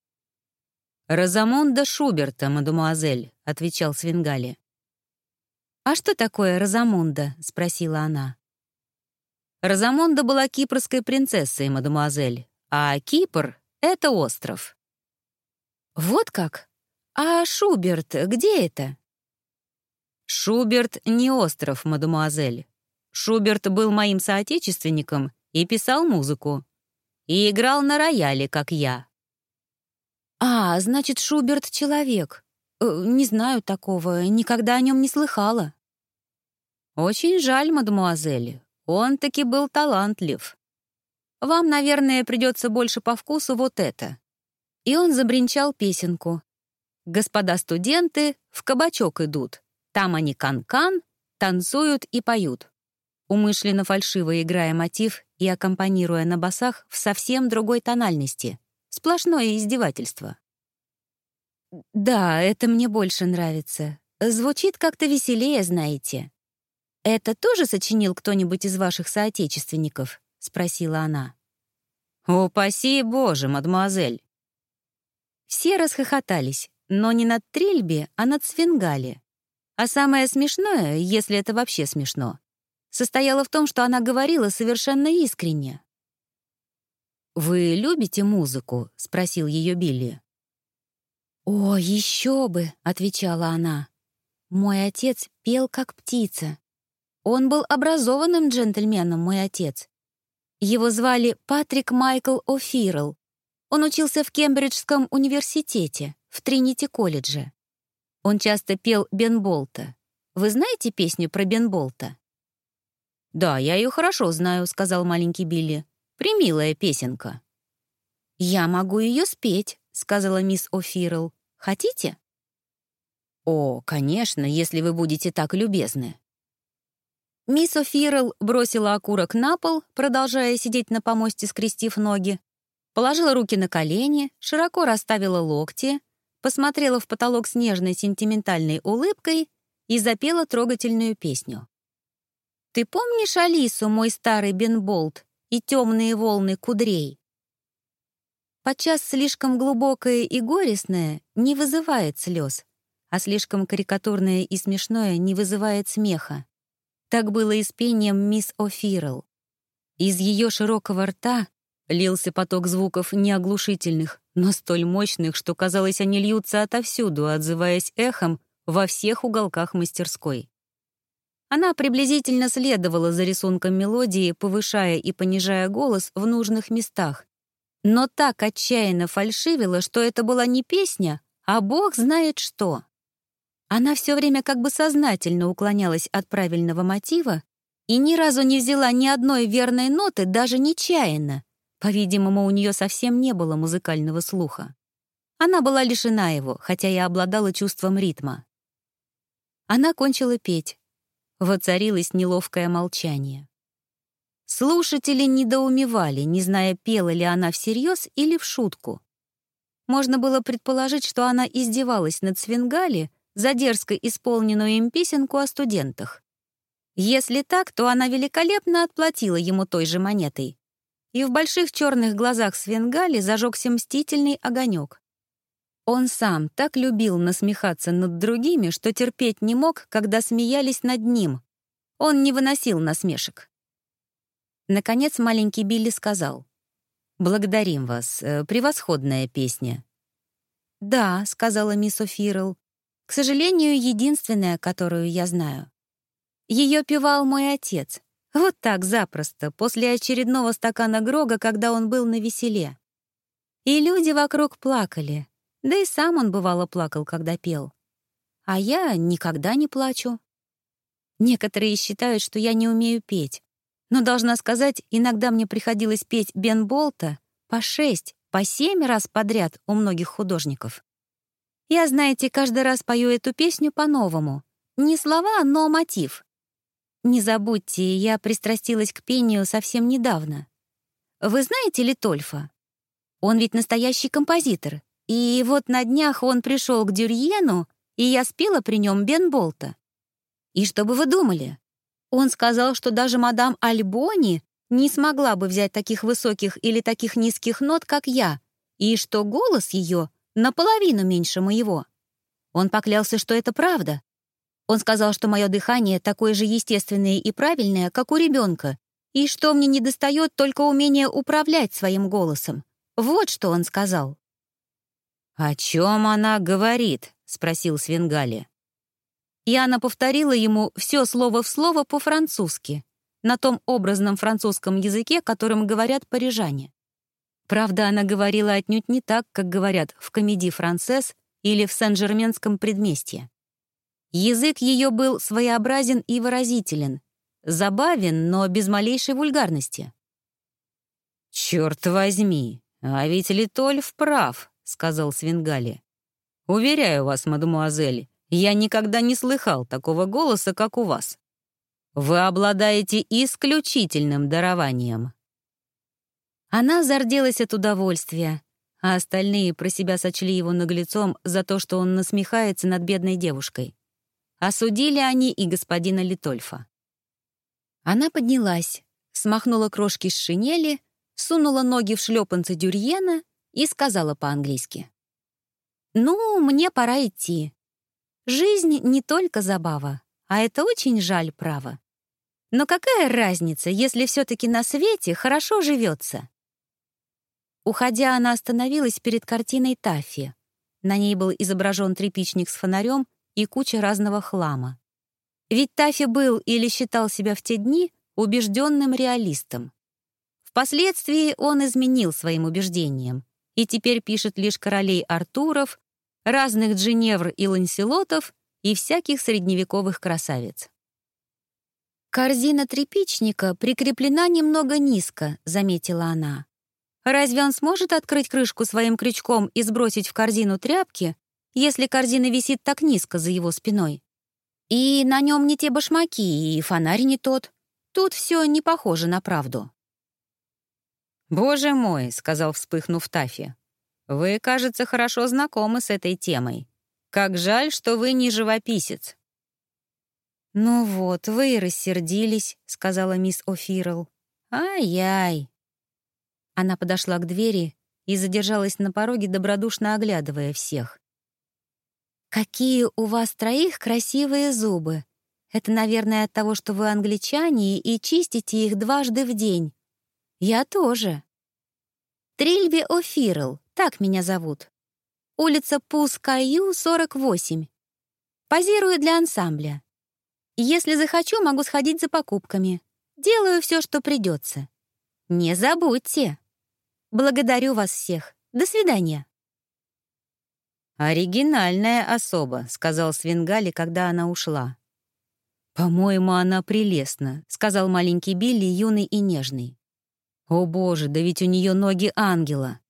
«Розамонда Шуберта, мадемуазель», — отвечал Свингали. «А что такое Розамонда?» — спросила она. Розамонда была кипрской принцессой, мадемуазель, а Кипр — это остров. «Вот как? А Шуберт где это?» «Шуберт не остров, мадемуазель. Шуберт был моим соотечественником и писал музыку. И играл на рояле, как я. «А, значит, Шуберт — человек. Э, не знаю такого, никогда о нем не слыхала». «Очень жаль, мадемуазель. Он таки был талантлив. Вам, наверное, придется больше по вкусу вот это». И он забринчал песенку. «Господа студенты в кабачок идут. Там они кан-кан, танцуют и поют» умышленно фальшиво играя мотив и аккомпанируя на басах в совсем другой тональности. Сплошное издевательство. «Да, это мне больше нравится. Звучит как-то веселее, знаете». «Это тоже сочинил кто-нибудь из ваших соотечественников?» — спросила она. «Упаси Боже, мадемуазель!» Все расхохотались, но не над Трильби, а над Свенгали. А самое смешное, если это вообще смешно, состояла в том, что она говорила совершенно искренне. «Вы любите музыку?» — спросил ее Билли. «О, еще бы!» — отвечала она. «Мой отец пел как птица. Он был образованным джентльменом, мой отец. Его звали Патрик Майкл О'Фирл. Он учился в Кембриджском университете, в Тринити-колледже. Он часто пел Бенболта. Вы знаете песню про Бенболта? «Да, я ее хорошо знаю», — сказал маленький Билли. Примилая песенка». «Я могу ее спеть», — сказала мисс О'Фирл. «Хотите?» «О, конечно, если вы будете так любезны». Мисс О'Фирл бросила окурок на пол, продолжая сидеть на помосте, скрестив ноги, положила руки на колени, широко расставила локти, посмотрела в потолок с нежной сентиментальной улыбкой и запела трогательную песню. «Ты помнишь Алису, мой старый Бенболт, и темные волны кудрей?» Подчас слишком глубокое и горестное не вызывает слез, а слишком карикатурное и смешное не вызывает смеха. Так было и с пением мисс О'Фирл. Из ее широкого рта лился поток звуков неоглушительных, но столь мощных, что, казалось, они льются отовсюду, отзываясь эхом во всех уголках мастерской. Она приблизительно следовала за рисунком мелодии, повышая и понижая голос в нужных местах, но так отчаянно фальшивила, что это была не песня, а бог знает что. Она все время как бы сознательно уклонялась от правильного мотива и ни разу не взяла ни одной верной ноты, даже нечаянно. По-видимому, у нее совсем не было музыкального слуха. Она была лишена его, хотя и обладала чувством ритма. Она кончила петь. Воцарилось неловкое молчание. Слушатели недоумевали, не зная, пела ли она всерьез или в шутку. Можно было предположить, что она издевалась над Свингали, за дерзко исполненную им песенку о студентах. Если так, то она великолепно отплатила ему той же монетой. И в больших черных глазах Свенгали зажегся мстительный огонек. Он сам так любил насмехаться над другими, что терпеть не мог, когда смеялись над ним. Он не выносил насмешек. Наконец маленький Билли сказал. «Благодарим вас. Э, превосходная песня». «Да», — сказала мисс О'Фирл, к сожалению, единственная, которую я знаю. Ее певал мой отец. Вот так запросто, после очередного стакана Грога, когда он был на веселе. И люди вокруг плакали. Да и сам он бывало плакал, когда пел. А я никогда не плачу. Некоторые считают, что я не умею петь. Но, должна сказать, иногда мне приходилось петь Бен Болта по шесть, по семь раз подряд у многих художников. Я, знаете, каждый раз пою эту песню по-новому. Не слова, но мотив. Не забудьте, я пристрастилась к пению совсем недавно. Вы знаете Литольфа? Он ведь настоящий композитор. И вот на днях он пришел к Дюрьену, и я спела при нем Бен Болта. И что бы вы думали? Он сказал, что даже мадам Альбони не смогла бы взять таких высоких или таких низких нот, как я, и что голос ее наполовину меньше моего. Он поклялся, что это правда. Он сказал, что мое дыхание такое же естественное и правильное, как у ребенка, и что мне недостает только умения управлять своим голосом. Вот что он сказал. «О чем она говорит?» — спросил Свенгали. И она повторила ему все слово в слово по-французски, на том образном французском языке, которым говорят парижане. Правда, она говорила отнюдь не так, как говорят в комедии «Францесс» или в Сен-Жерменском предместье. Язык ее был своеобразен и выразителен, забавен, но без малейшей вульгарности. «Черт возьми, а ведь Литольф прав», — сказал Свингали. «Уверяю вас, мадемуазель, я никогда не слыхал такого голоса, как у вас. Вы обладаете исключительным дарованием». Она зарделась от удовольствия, а остальные про себя сочли его наглецом за то, что он насмехается над бедной девушкой. Осудили они и господина Литольфа. Она поднялась, смахнула крошки с шинели, сунула ноги в шлепанцы Дюрьена и сказала по-английски. «Ну, мне пора идти. Жизнь не только забава, а это очень жаль, право. Но какая разница, если все-таки на свете хорошо живется? Уходя, она остановилась перед картиной Таффи. На ней был изображен тряпичник с фонарем и куча разного хлама. Ведь Таффи был или считал себя в те дни убежденным реалистом. Впоследствии он изменил своим убеждениям и теперь пишет лишь королей Артуров, разных Джиневр и Ланселотов и всяких средневековых красавиц. «Корзина тряпичника прикреплена немного низко», — заметила она. «Разве он сможет открыть крышку своим крючком и сбросить в корзину тряпки, если корзина висит так низко за его спиной? И на нем не те башмаки, и фонарь не тот. Тут все не похоже на правду». «Боже мой», — сказал, вспыхнув Тафи, «вы, кажется, хорошо знакомы с этой темой. Как жаль, что вы не живописец». «Ну вот, вы и рассердились», — сказала мисс О'Фирл. «Ай-яй». Она подошла к двери и задержалась на пороге, добродушно оглядывая всех. «Какие у вас троих красивые зубы! Это, наверное, от того, что вы англичане и чистите их дважды в день. Я тоже. Трильви О'Фирл, так меня зовут. Улица Пускаю, 48. Позирую для ансамбля. Если захочу, могу сходить за покупками. Делаю все, что придется. Не забудьте. Благодарю вас всех. До свидания. «Оригинальная особа», — сказал Свингали, когда она ушла. «По-моему, она прелестна», — сказал маленький Билли, юный и нежный. «О боже, да ведь у нее ноги ангела!»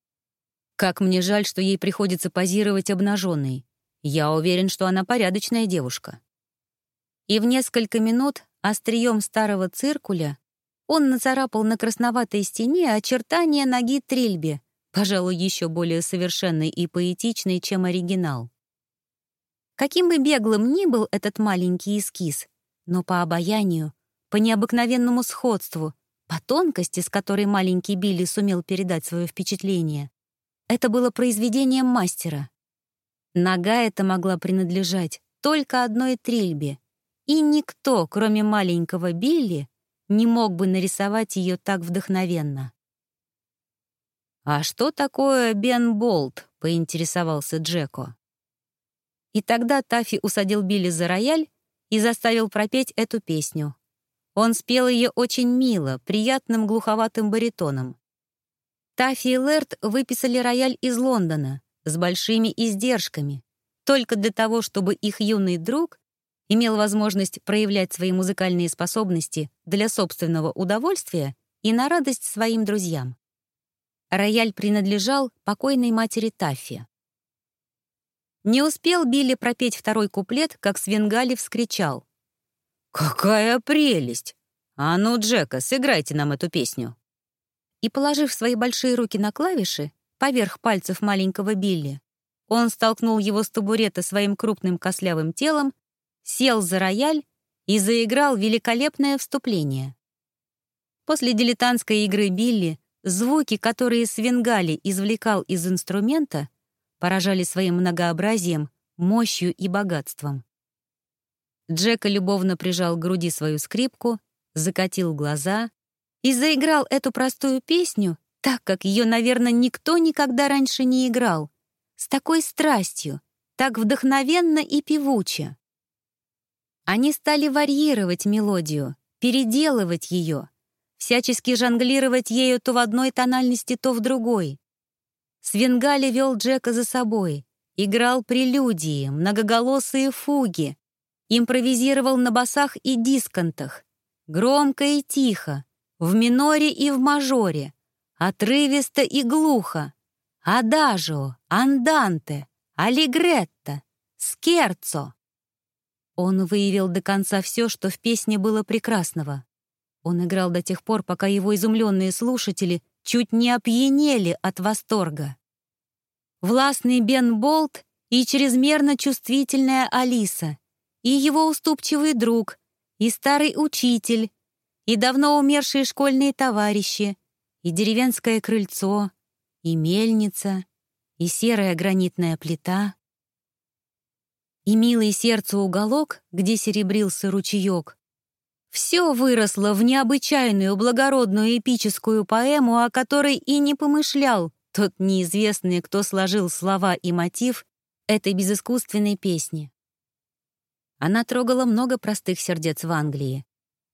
«Как мне жаль, что ей приходится позировать обнаженной. Я уверен, что она порядочная девушка» и в несколько минут острием старого циркуля он нацарапал на красноватой стене очертания ноги Трильби, пожалуй, еще более совершенной и поэтичной, чем оригинал. Каким бы беглым ни был этот маленький эскиз, но по обаянию, по необыкновенному сходству, по тонкости, с которой маленький Билли сумел передать свое впечатление, это было произведением мастера. Нога эта могла принадлежать только одной Трильбе, и никто, кроме маленького Билли, не мог бы нарисовать ее так вдохновенно. «А что такое Бен Болт?» — поинтересовался Джеко. И тогда Таффи усадил Билли за рояль и заставил пропеть эту песню. Он спел ее очень мило, приятным глуховатым баритоном. Таффи и Лерт выписали рояль из Лондона с большими издержками, только для того, чтобы их юный друг имел возможность проявлять свои музыкальные способности для собственного удовольствия и на радость своим друзьям. Рояль принадлежал покойной матери Таффи. Не успел Билли пропеть второй куплет, как Свенгали вскричал. «Какая прелесть! А ну, Джека, сыграйте нам эту песню!» И, положив свои большие руки на клавиши, поверх пальцев маленького Билли, он столкнул его с табурета своим крупным кослявым телом сел за рояль и заиграл великолепное вступление. После дилетантской игры Билли звуки, которые Свенгали извлекал из инструмента, поражали своим многообразием, мощью и богатством. Джека любовно прижал к груди свою скрипку, закатил глаза и заиграл эту простую песню так, как ее, наверное, никто никогда раньше не играл, с такой страстью, так вдохновенно и певуче. Они стали варьировать мелодию, переделывать ее, всячески жонглировать ею то в одной тональности, то в другой. Свенгали вел Джека за собой, играл прелюдии, многоголосые фуги, импровизировал на басах и дисконтах, громко и тихо, в миноре и в мажоре, отрывисто и глухо, адажио, анданте, аллегретто, скерцо. Он выявил до конца все, что в песне было прекрасного. Он играл до тех пор, пока его изумленные слушатели чуть не опьянели от восторга. Властный Бен Болт и чрезмерно чувствительная Алиса, и его уступчивый друг, и старый учитель, и давно умершие школьные товарищи, и деревенское крыльцо, и мельница, и серая гранитная плита, и милый сердцу уголок, где серебрился ручеек. Все выросло в необычайную благородную эпическую поэму, о которой и не помышлял тот неизвестный, кто сложил слова и мотив этой безыскусственной песни. Она трогала много простых сердец в Англии,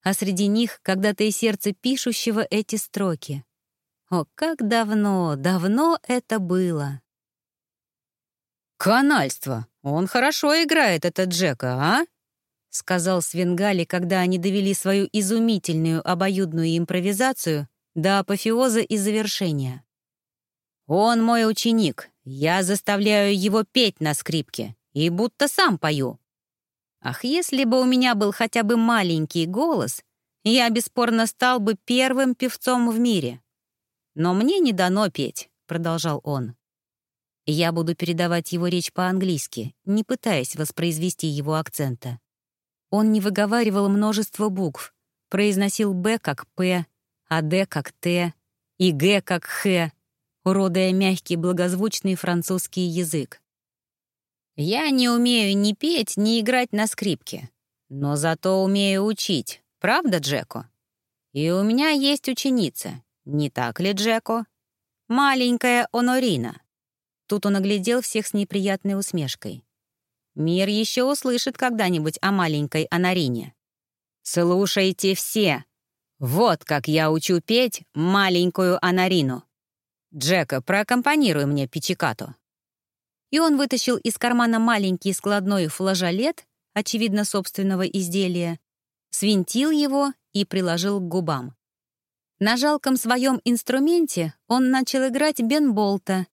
а среди них когда-то и сердце пишущего эти строки. О, как давно, давно это было! «Канальство! Он хорошо играет, этот Джека, а?» сказал Свенгали, когда они довели свою изумительную обоюдную импровизацию до апофеоза и завершения. «Он мой ученик. Я заставляю его петь на скрипке и будто сам пою. Ах, если бы у меня был хотя бы маленький голос, я бесспорно стал бы первым певцом в мире. Но мне не дано петь», — продолжал он. Я буду передавать его речь по-английски, не пытаясь воспроизвести его акцента. Он не выговаривал множество букв, произносил «Б» как «П», а «Д» как «Т» и «Г» как «Х», уродая мягкий благозвучный французский язык. Я не умею ни петь, ни играть на скрипке, но зато умею учить, правда, Джеко? И у меня есть ученица, не так ли, Джеко? Маленькая Онорина. Тут он оглядел всех с неприятной усмешкой. «Мир еще услышит когда-нибудь о маленькой Анарине. Слушайте все! Вот как я учу петь маленькую Анарину. Джека, проаккомпанируй мне пичикату». И он вытащил из кармана маленький складной флажолет, очевидно, собственного изделия, свинтил его и приложил к губам. На жалком своем инструменте он начал играть Бенболта,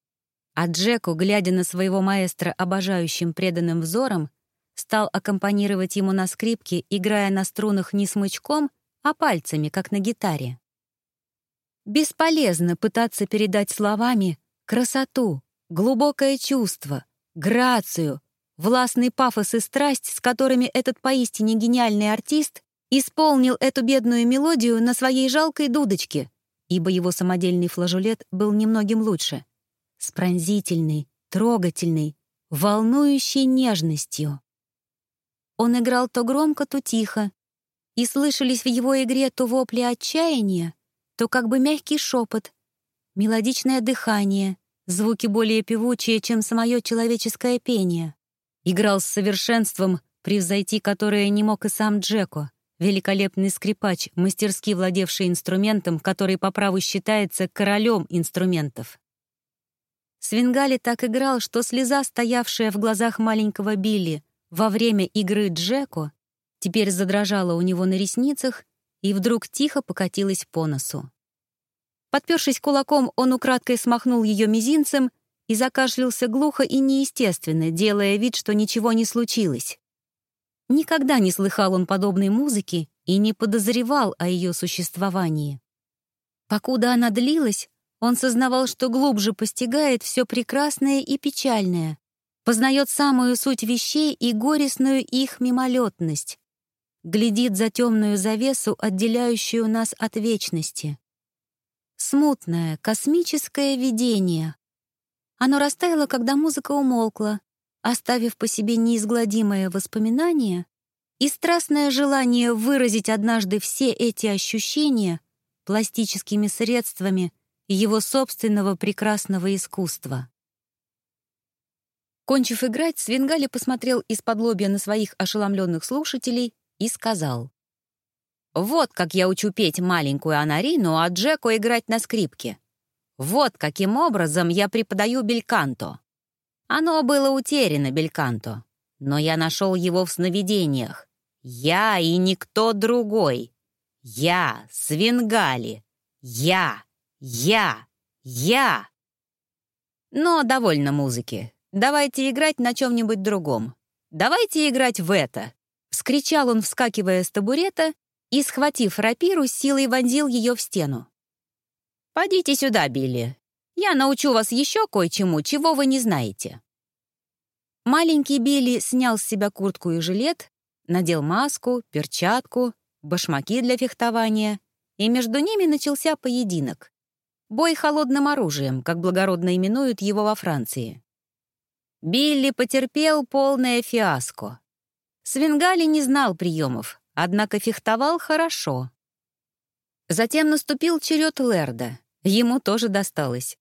а Джеку, глядя на своего маэстро обожающим преданным взором, стал аккомпанировать ему на скрипке, играя на струнах не смычком, а пальцами, как на гитаре. Бесполезно пытаться передать словами красоту, глубокое чувство, грацию, властный пафос и страсть, с которыми этот поистине гениальный артист исполнил эту бедную мелодию на своей жалкой дудочке, ибо его самодельный флажолет был немногим лучше — с пронзительной, трогательной, волнующей нежностью. Он играл то громко, то тихо, и слышались в его игре то вопли отчаяния, то как бы мягкий шепот, мелодичное дыхание, звуки более певучие, чем самое человеческое пение. Играл с совершенством, превзойти которое не мог и сам Джеко, великолепный скрипач, мастерски владевший инструментом, который по праву считается королем инструментов. Свингали так играл, что слеза, стоявшая в глазах маленького Билли во время игры Джеко, теперь задрожала у него на ресницах и вдруг тихо покатилась по носу. Подпершись кулаком, он украдкой смахнул ее мизинцем и закашлялся глухо и неестественно, делая вид, что ничего не случилось. Никогда не слыхал он подобной музыки и не подозревал о ее существовании. Покуда она длилась, он сознавал, что глубже постигает все прекрасное и печальное, познает самую суть вещей и горестную их мимолетность, глядит за темную завесу, отделяющую нас от вечности. Смутное, космическое видение. Оно растаяло, когда музыка умолкла, оставив по себе неизгладимое воспоминание и страстное желание выразить однажды все эти ощущения пластическими средствами — его собственного прекрасного искусства. Кончив играть, Свингали посмотрел из-под лобья на своих ошеломленных слушателей и сказал. «Вот как я учу петь маленькую Анарину, а Джеку играть на скрипке. Вот каким образом я преподаю бельканто. Оно было утеряно, бельканто, но я нашел его в сновидениях. Я и никто другой. Я, Свингали. Я, я! Я! Но довольно музыки. Давайте играть на чем-нибудь другом. Давайте играть в это!» Вскричал он, вскакивая с табурета, и, схватив рапиру, силой вонзил ее в стену. «Подите сюда, Билли. Я научу вас еще кое-чему, чего вы не знаете». Маленький Билли снял с себя куртку и жилет, надел маску, перчатку, башмаки для фехтования, и между ними начался поединок. Бой холодным оружием, как благородно именуют его во Франции. Билли потерпел полное фиаско. Свингали не знал приемов, однако фехтовал хорошо. Затем наступил черед Лерда. Ему тоже досталось.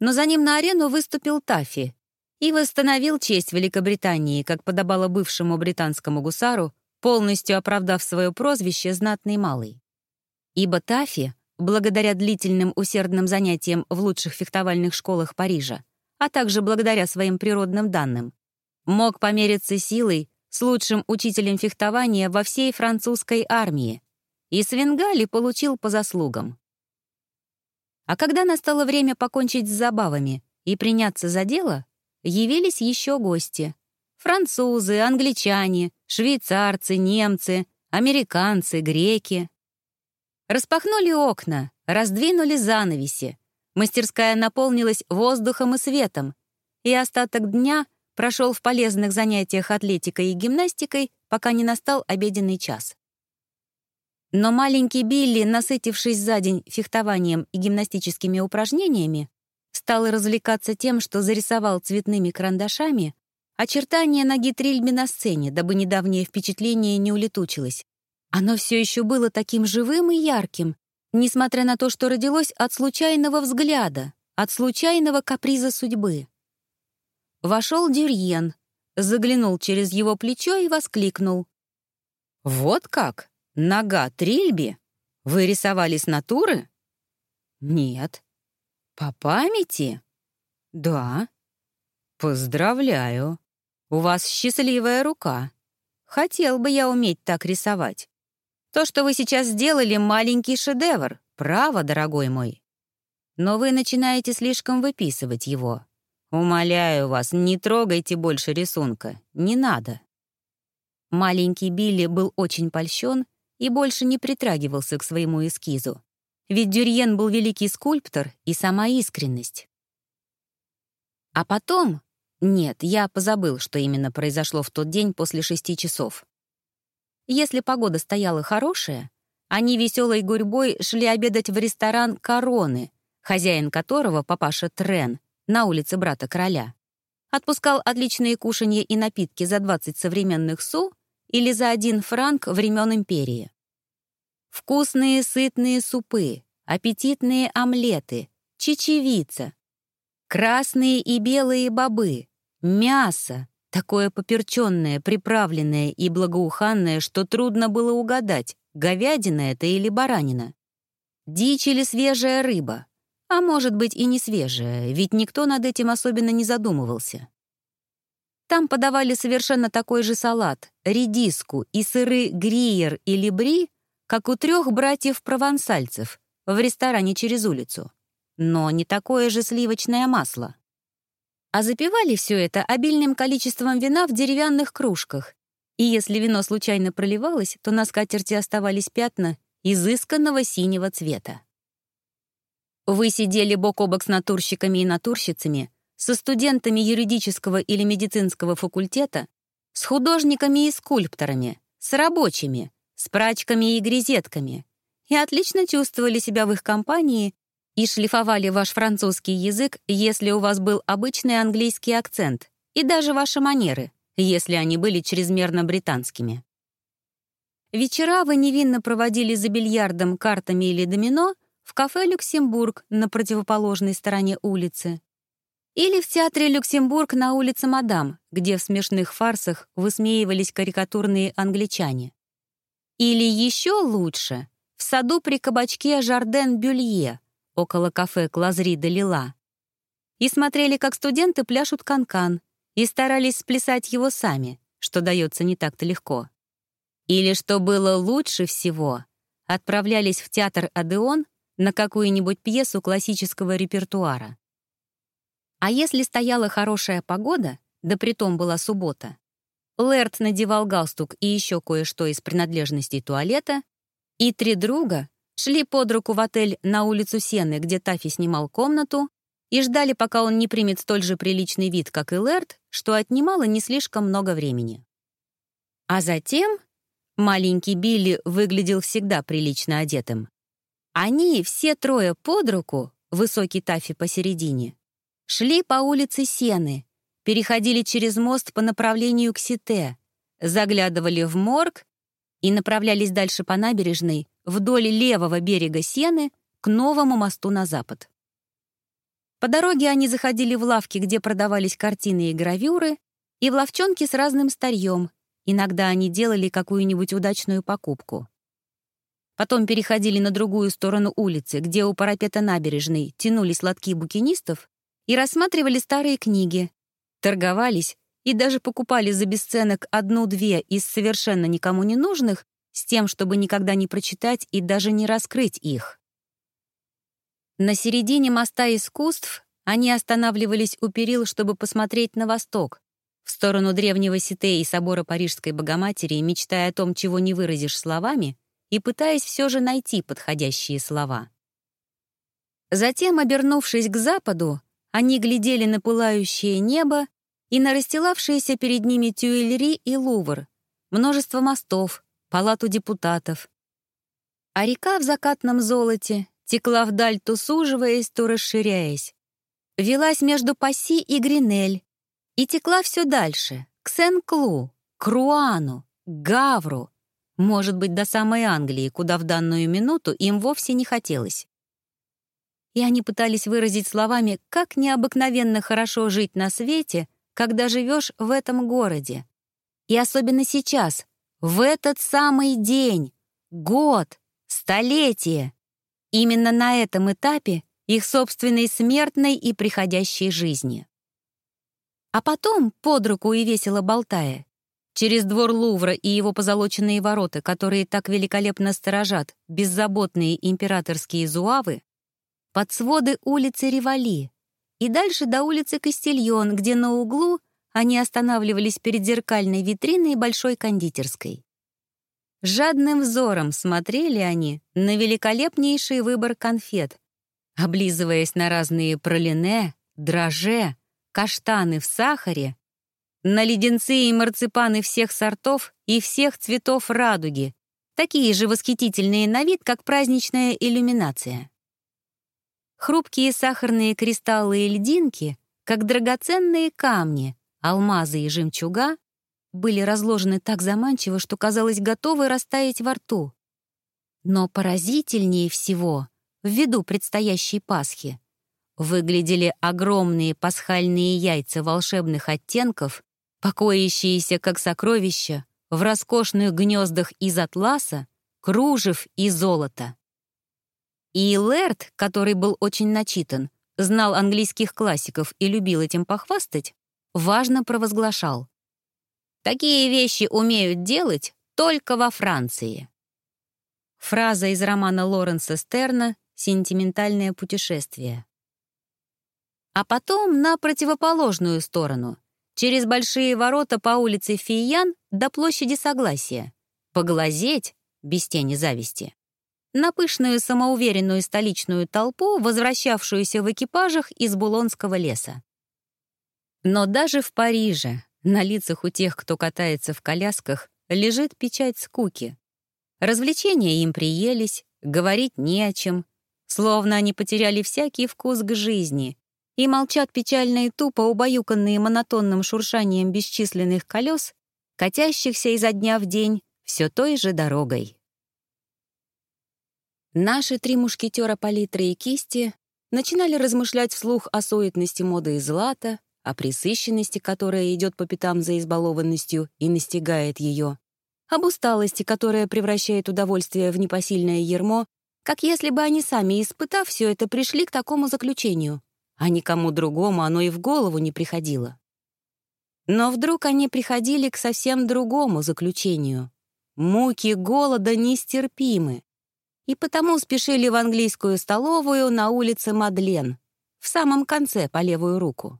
Но за ним на арену выступил Таффи и восстановил честь Великобритании, как подобало бывшему британскому гусару, полностью оправдав свое прозвище «Знатный малый». Ибо Таффи благодаря длительным усердным занятиям в лучших фехтовальных школах Парижа, а также благодаря своим природным данным, мог помериться силой с лучшим учителем фехтования во всей французской армии, и Свенгали получил по заслугам. А когда настало время покончить с забавами и приняться за дело, явились еще гости. Французы, англичане, швейцарцы, немцы, американцы, греки. Распахнули окна, раздвинули занавеси. Мастерская наполнилась воздухом и светом, и остаток дня прошел в полезных занятиях атлетикой и гимнастикой, пока не настал обеденный час. Но маленький Билли, насытившись за день фехтованием и гимнастическими упражнениями, стал развлекаться тем, что зарисовал цветными карандашами очертания ноги Трильби на сцене, дабы недавнее впечатление не улетучилось. Оно все еще было таким живым и ярким, несмотря на то, что родилось от случайного взгляда, от случайного каприза судьбы. Вошел Дюрьен, заглянул через его плечо и воскликнул. «Вот как? Нога Трильби? Вы рисовали с натуры?» «Нет». «По памяти?» «Да». «Поздравляю. У вас счастливая рука. Хотел бы я уметь так рисовать. То, что вы сейчас сделали, маленький шедевр, право, дорогой мой. Но вы начинаете слишком выписывать его. «Умоляю вас, не трогайте больше рисунка. Не надо». Маленький Билли был очень польщен и больше не притрагивался к своему эскизу. Ведь Дюрьен был великий скульптор и сама искренность. А потом... Нет, я позабыл, что именно произошло в тот день после шести часов. Если погода стояла хорошая, они веселой гурьбой шли обедать в ресторан «Короны», хозяин которого, папаша Трен, на улице брата короля. Отпускал отличные кушанья и напитки за 20 современных су или за один франк времен империи. Вкусные сытные супы, аппетитные омлеты, чечевица, красные и белые бобы, мясо, такое поперченное, приправленное и благоуханное, что трудно было угадать, говядина это или баранина. Дичь или свежая рыба, а может быть и не свежая, ведь никто над этим особенно не задумывался. Там подавали совершенно такой же салат, редиску и сыры гриер или бри, как у трех братьев-провансальцев в ресторане через улицу. Но не такое же сливочное масло. А запивали все это обильным количеством вина в деревянных кружках. И если вино случайно проливалось, то на скатерти оставались пятна изысканного синего цвета. Вы сидели бок о бок с натурщиками и натурщицами, со студентами юридического или медицинского факультета, с художниками и скульпторами, с рабочими, с прачками и грезетками, и отлично чувствовали себя в их компании и шлифовали ваш французский язык, если у вас был обычный английский акцент, и даже ваши манеры, если они были чрезмерно британскими. Вечера вы невинно проводили за бильярдом, картами или домино — в кафе «Люксембург» на противоположной стороне улицы. Или в театре «Люксембург» на улице Мадам, где в смешных фарсах высмеивались карикатурные англичане. Или еще лучше — в саду при кабачке «Жарден-Бюлье» около кафе «Клазри де Лила». И смотрели, как студенты пляшут канкан, -кан, и старались сплясать его сами, что дается не так-то легко. Или, что было лучше всего, отправлялись в театр «Адеон» на какую-нибудь пьесу классического репертуара. А если стояла хорошая погода, да притом была суббота, Лэрт надевал галстук и еще кое-что из принадлежностей туалета, и три друга шли под руку в отель на улицу Сены, где Тафи снимал комнату, и ждали, пока он не примет столь же приличный вид, как и Лэрт, что отнимало не слишком много времени. А затем маленький Билли выглядел всегда прилично одетым. Они, все трое под руку, высокий Тафи посередине, шли по улице Сены, переходили через мост по направлению к Сите, заглядывали в морг и направлялись дальше по набережной вдоль левого берега Сены к новому мосту на запад. По дороге они заходили в лавки, где продавались картины и гравюры, и в ловчонки с разным старьем. Иногда они делали какую-нибудь удачную покупку. Потом переходили на другую сторону улицы, где у парапета набережной тянулись лотки букинистов и рассматривали старые книги, торговались и даже покупали за бесценок одну-две из совершенно никому не нужных с тем, чтобы никогда не прочитать и даже не раскрыть их. На середине моста искусств они останавливались у перил, чтобы посмотреть на восток, в сторону древнего Сите и собора Парижской Богоматери, мечтая о том, чего не выразишь словами, и пытаясь все же найти подходящие слова. Затем, обернувшись к западу, они глядели на пылающее небо и на расстилавшиеся перед ними Тюильри и Лувр, множество мостов, палату депутатов. А река в закатном золоте текла вдаль, то суживаясь, то расширяясь. Велась между Пасси и Гринель и текла все дальше, к Сен-Клу, к Руану, к Гавру, может быть, до самой Англии, куда в данную минуту им вовсе не хотелось. И они пытались выразить словами, как необыкновенно хорошо жить на свете, когда живешь в этом городе. И особенно сейчас, в этот самый день, год, столетие. Именно на этом этапе их собственной смертной и приходящей жизни. А потом, под руку и весело болтая, через двор Лувра и его позолоченные ворота, которые так великолепно сторожат беззаботные императорские зуавы, под своды улицы Ривали и дальше до улицы Кастильон, где на углу они останавливались перед зеркальной витриной большой кондитерской. Жадным взором смотрели они на великолепнейший выбор конфет, облизываясь на разные пролине, дроже, каштаны в сахаре, на леденцы и марципаны всех сортов и всех цветов радуги, такие же восхитительные на вид, как праздничная иллюминация. Хрупкие сахарные кристаллы и льдинки, как драгоценные камни, алмазы и жемчуга, были разложены так заманчиво, что казалось готовы растаять во рту. Но поразительнее всего, ввиду предстоящей Пасхи, выглядели огромные пасхальные яйца волшебных оттенков, покоящиеся как сокровища в роскошных гнездах из атласа, кружев и золота. И Лэрд, который был очень начитан, знал английских классиков и любил этим похвастать, важно провозглашал. «Такие вещи умеют делать только во Франции». Фраза из романа Лоренса Стерна «Сентиментальное путешествие». А потом на противоположную сторону, через большие ворота по улице Фиян до площади Согласия, поглазеть, без тени зависти, на пышную самоуверенную столичную толпу, возвращавшуюся в экипажах из Булонского леса. Но даже в Париже на лицах у тех, кто катается в колясках, лежит печать скуки. Развлечения им приелись, говорить не о чем, словно они потеряли всякий вкус к жизни и молчат печально и тупо, убаюканные монотонным шуршанием бесчисленных колес, катящихся изо дня в день все той же дорогой. Наши три мушкетера палитры и кисти начинали размышлять вслух о суетности моды и злата, о присыщенности, которая идет по пятам за избалованностью и настигает ее, об усталости, которая превращает удовольствие в непосильное ермо, как если бы они сами, испытав все это, пришли к такому заключению а никому другому оно и в голову не приходило. Но вдруг они приходили к совсем другому заключению. Муки голода нестерпимы. И потому спешили в английскую столовую на улице Мадлен, в самом конце по левую руку.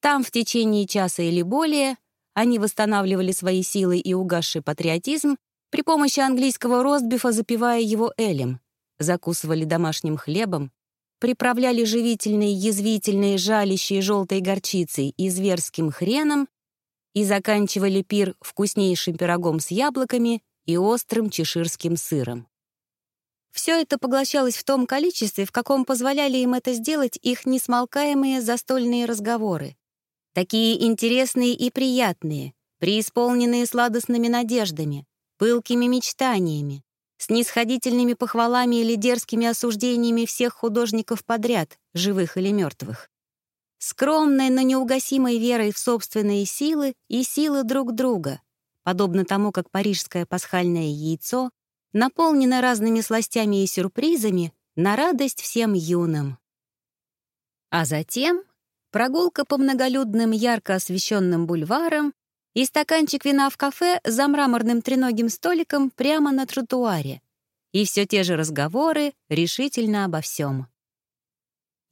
Там в течение часа или более они восстанавливали свои силы и угасший патриотизм при помощи английского ростбифа, запивая его элем, закусывали домашним хлебом, приправляли живительные, язвительные, жалящие желтой горчицей и зверским хреном и заканчивали пир вкуснейшим пирогом с яблоками и острым чеширским сыром. Все это поглощалось в том количестве, в каком позволяли им это сделать их несмолкаемые застольные разговоры. Такие интересные и приятные, преисполненные сладостными надеждами, пылкими мечтаниями, снисходительными похвалами или дерзкими осуждениями всех художников подряд, живых или мертвых. Скромной, но неугасимой верой в собственные силы и силы друг друга, подобно тому, как парижское пасхальное яйцо наполнено разными сластями и сюрпризами на радость всем юным. А затем прогулка по многолюдным ярко освещенным бульварам и стаканчик вина в кафе за мраморным треногим столиком прямо на тротуаре. И все те же разговоры решительно обо всем.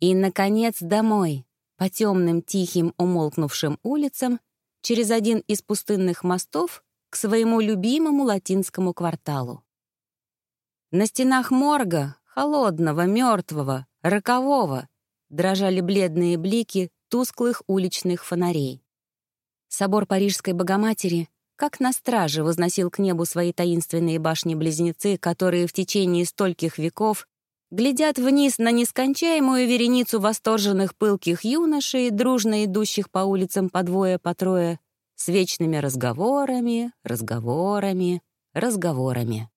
И, наконец, домой, по темным, тихим, умолкнувшим улицам, через один из пустынных мостов к своему любимому латинскому кварталу. На стенах морга, холодного, мертвого, рокового, дрожали бледные блики тусклых уличных фонарей. Собор Парижской Богоматери как на страже возносил к небу свои таинственные башни-близнецы, которые в течение стольких веков глядят вниз на нескончаемую вереницу восторженных пылких юношей, дружно идущих по улицам по двое, по трое, с вечными разговорами, разговорами, разговорами.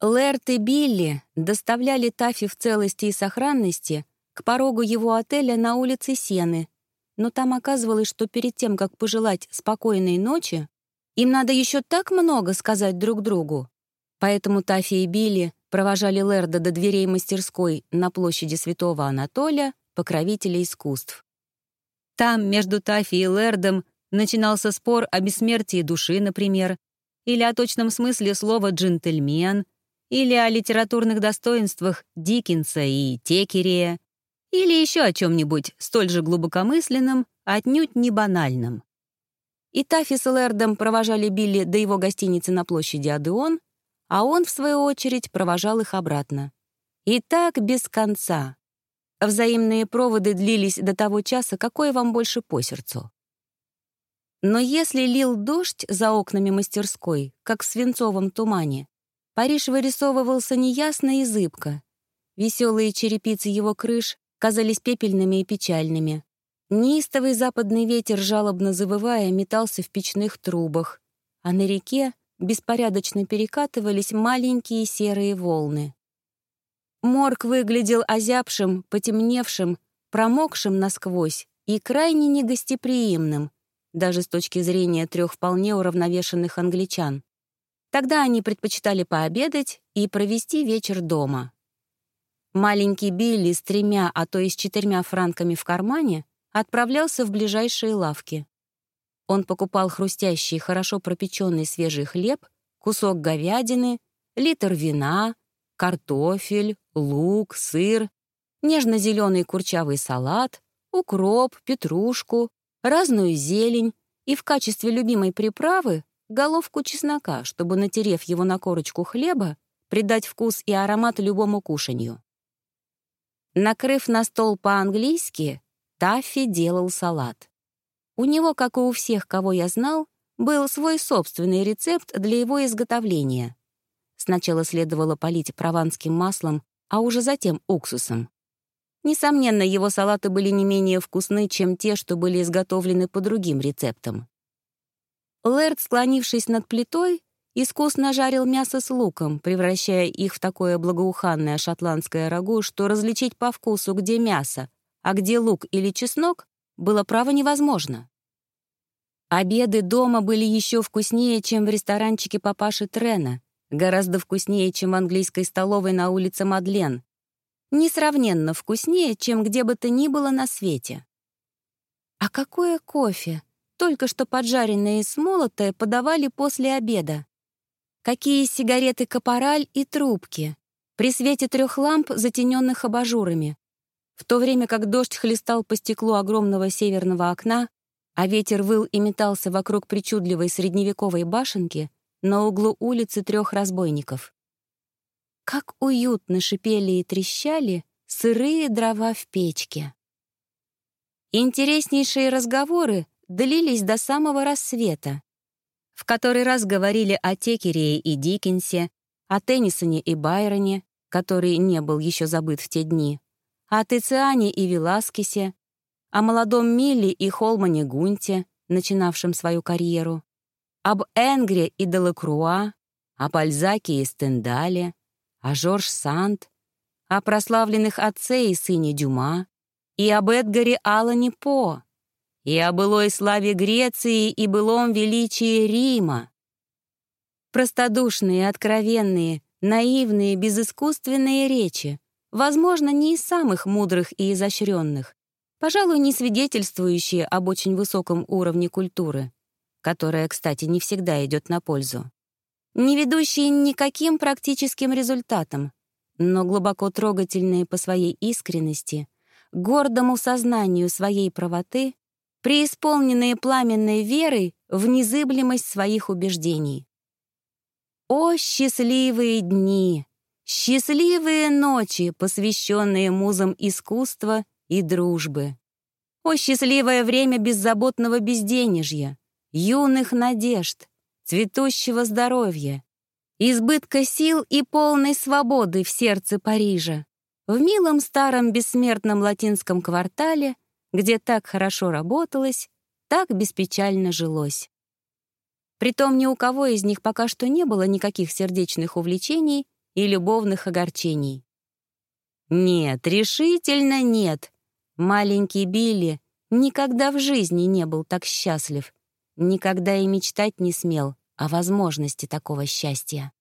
Лэрт и Билли доставляли Тафи в целости и сохранности к порогу его отеля на улице Сены, но там оказывалось, что перед тем, как пожелать спокойной ночи, им надо еще так много сказать друг другу. Поэтому Тафи и Билли провожали Лерда до дверей мастерской на площади Святого Анатолия, покровителя искусств. Там между Тафи и Лердом начинался спор о бессмертии души, например, или о точном смысле слова «джентльмен», или о литературных достоинствах Диккенса и Текерея, или еще о чем-нибудь столь же глубокомысленном, отнюдь не банальном. И Таффи с Лэрдом провожали Билли до его гостиницы на площади Адеон, а он, в свою очередь, провожал их обратно. И так без конца. Взаимные проводы длились до того часа, какое вам больше по сердцу. Но если лил дождь за окнами мастерской, как в свинцовом тумане, Париж вырисовывался неясно и зыбко. Веселые черепицы его крыш казались пепельными и печальными. Неистовый западный ветер, жалобно завывая, метался в печных трубах, а на реке беспорядочно перекатывались маленькие серые волны. Морг выглядел озябшим, потемневшим, промокшим насквозь и крайне негостеприимным, даже с точки зрения трех вполне уравновешенных англичан. Тогда они предпочитали пообедать и провести вечер дома. Маленький Билли с тремя, а то и с четырьмя франками в кармане отправлялся в ближайшие лавки. Он покупал хрустящий, хорошо пропеченный свежий хлеб, кусок говядины, литр вина, картофель, лук, сыр, нежно-зеленый курчавый салат, укроп, петрушку, разную зелень и в качестве любимой приправы головку чеснока, чтобы, натерев его на корочку хлеба, придать вкус и аромат любому кушанью. Накрыв на стол по-английски, Таффи делал салат. У него, как и у всех, кого я знал, был свой собственный рецепт для его изготовления. Сначала следовало полить прованским маслом, а уже затем уксусом. Несомненно, его салаты были не менее вкусны, чем те, что были изготовлены по другим рецептам. Лэрд, склонившись над плитой, искусно жарил мясо с луком, превращая их в такое благоуханное шотландское рагу, что различить по вкусу, где мясо, а где лук или чеснок, было право невозможно. Обеды дома были еще вкуснее, чем в ресторанчике папаши Трена, гораздо вкуснее, чем в английской столовой на улице Мадлен, несравненно вкуснее, чем где бы то ни было на свете. А какое кофе! Только что поджаренное и смолотое, подавали после обеда. Какие сигареты капораль и трубки, при свете трех ламп, затененных абажурами. В то время как дождь хлестал по стеклу огромного северного окна, а ветер выл и метался вокруг причудливой средневековой башенки на углу улицы трех разбойников. Как уютно шипели и трещали сырые дрова в печке. Интереснейшие разговоры длились до самого рассвета. В который раз говорили о Текерее и Диккенсе, о Теннисоне и Байроне, который не был еще забыт в те дни, о Тициане и Веласкесе, о молодом Милли и Холмане Гунте, начинавшем свою карьеру, об Энгре и Делакруа, о Бальзаке и Стендале, о Жорж Санд, о прославленных отце и сыне Дюма и об Эдгаре Аллане По, и о былой славе Греции и былом величии Рима. Простодушные, откровенные, наивные, безыскусственные речи, возможно, не из самых мудрых и изощренных, пожалуй, не свидетельствующие об очень высоком уровне культуры, которая, кстати, не всегда идет на пользу, не ведущие никаким практическим результатам, но глубоко трогательные по своей искренности, гордому сознанию своей правоты, преисполненные пламенной верой в незыблемость своих убеждений. О, счастливые дни! Счастливые ночи, посвященные музам искусства и дружбы. О, счастливое время беззаботного безденежья, юных надежд, цветущего здоровья, избытка сил и полной свободы в сердце Парижа, в милом старом бессмертном латинском квартале, где так хорошо работалось, так беспечально жилось. Притом ни у кого из них пока что не было никаких сердечных увлечений и любовных огорчений. Нет, решительно нет. Маленький Билли никогда в жизни не был так счастлив, никогда и мечтать не смел о возможности такого счастья.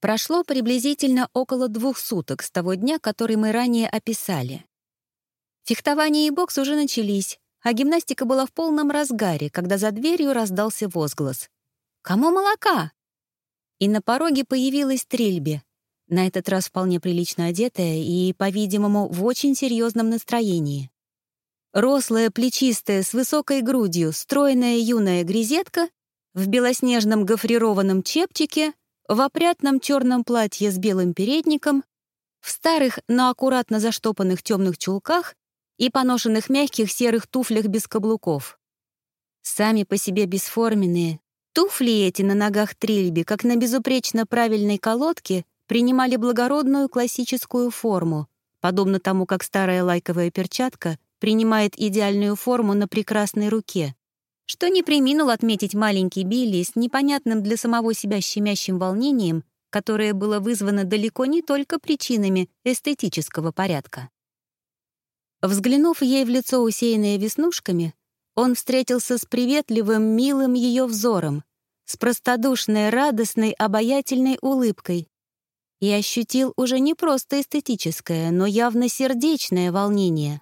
Прошло приблизительно около двух суток с того дня, который мы ранее описали. Фехтование и бокс уже начались, а гимнастика была в полном разгаре, когда за дверью раздался возглас. «Кому молока?» и на пороге появилась Трильби, на этот раз вполне прилично одетая и, по-видимому, в очень серьезном настроении. Рослая, плечистая, с высокой грудью, стройная юная грезетка в белоснежном гофрированном чепчике, в опрятном черном платье с белым передником, в старых, но аккуратно заштопанных темных чулках и поношенных мягких серых туфлях без каблуков. Сами по себе бесформенные, Туфли эти на ногах Трильби, как на безупречно правильной колодке, принимали благородную классическую форму, подобно тому, как старая лайковая перчатка принимает идеальную форму на прекрасной руке. Что не приминул отметить маленький Билли с непонятным для самого себя щемящим волнением, которое было вызвано далеко не только причинами эстетического порядка. Взглянув ей в лицо, усеянное веснушками, он встретился с приветливым, милым ее взором, с простодушной, радостной, обаятельной улыбкой и ощутил уже не просто эстетическое, но явно сердечное волнение.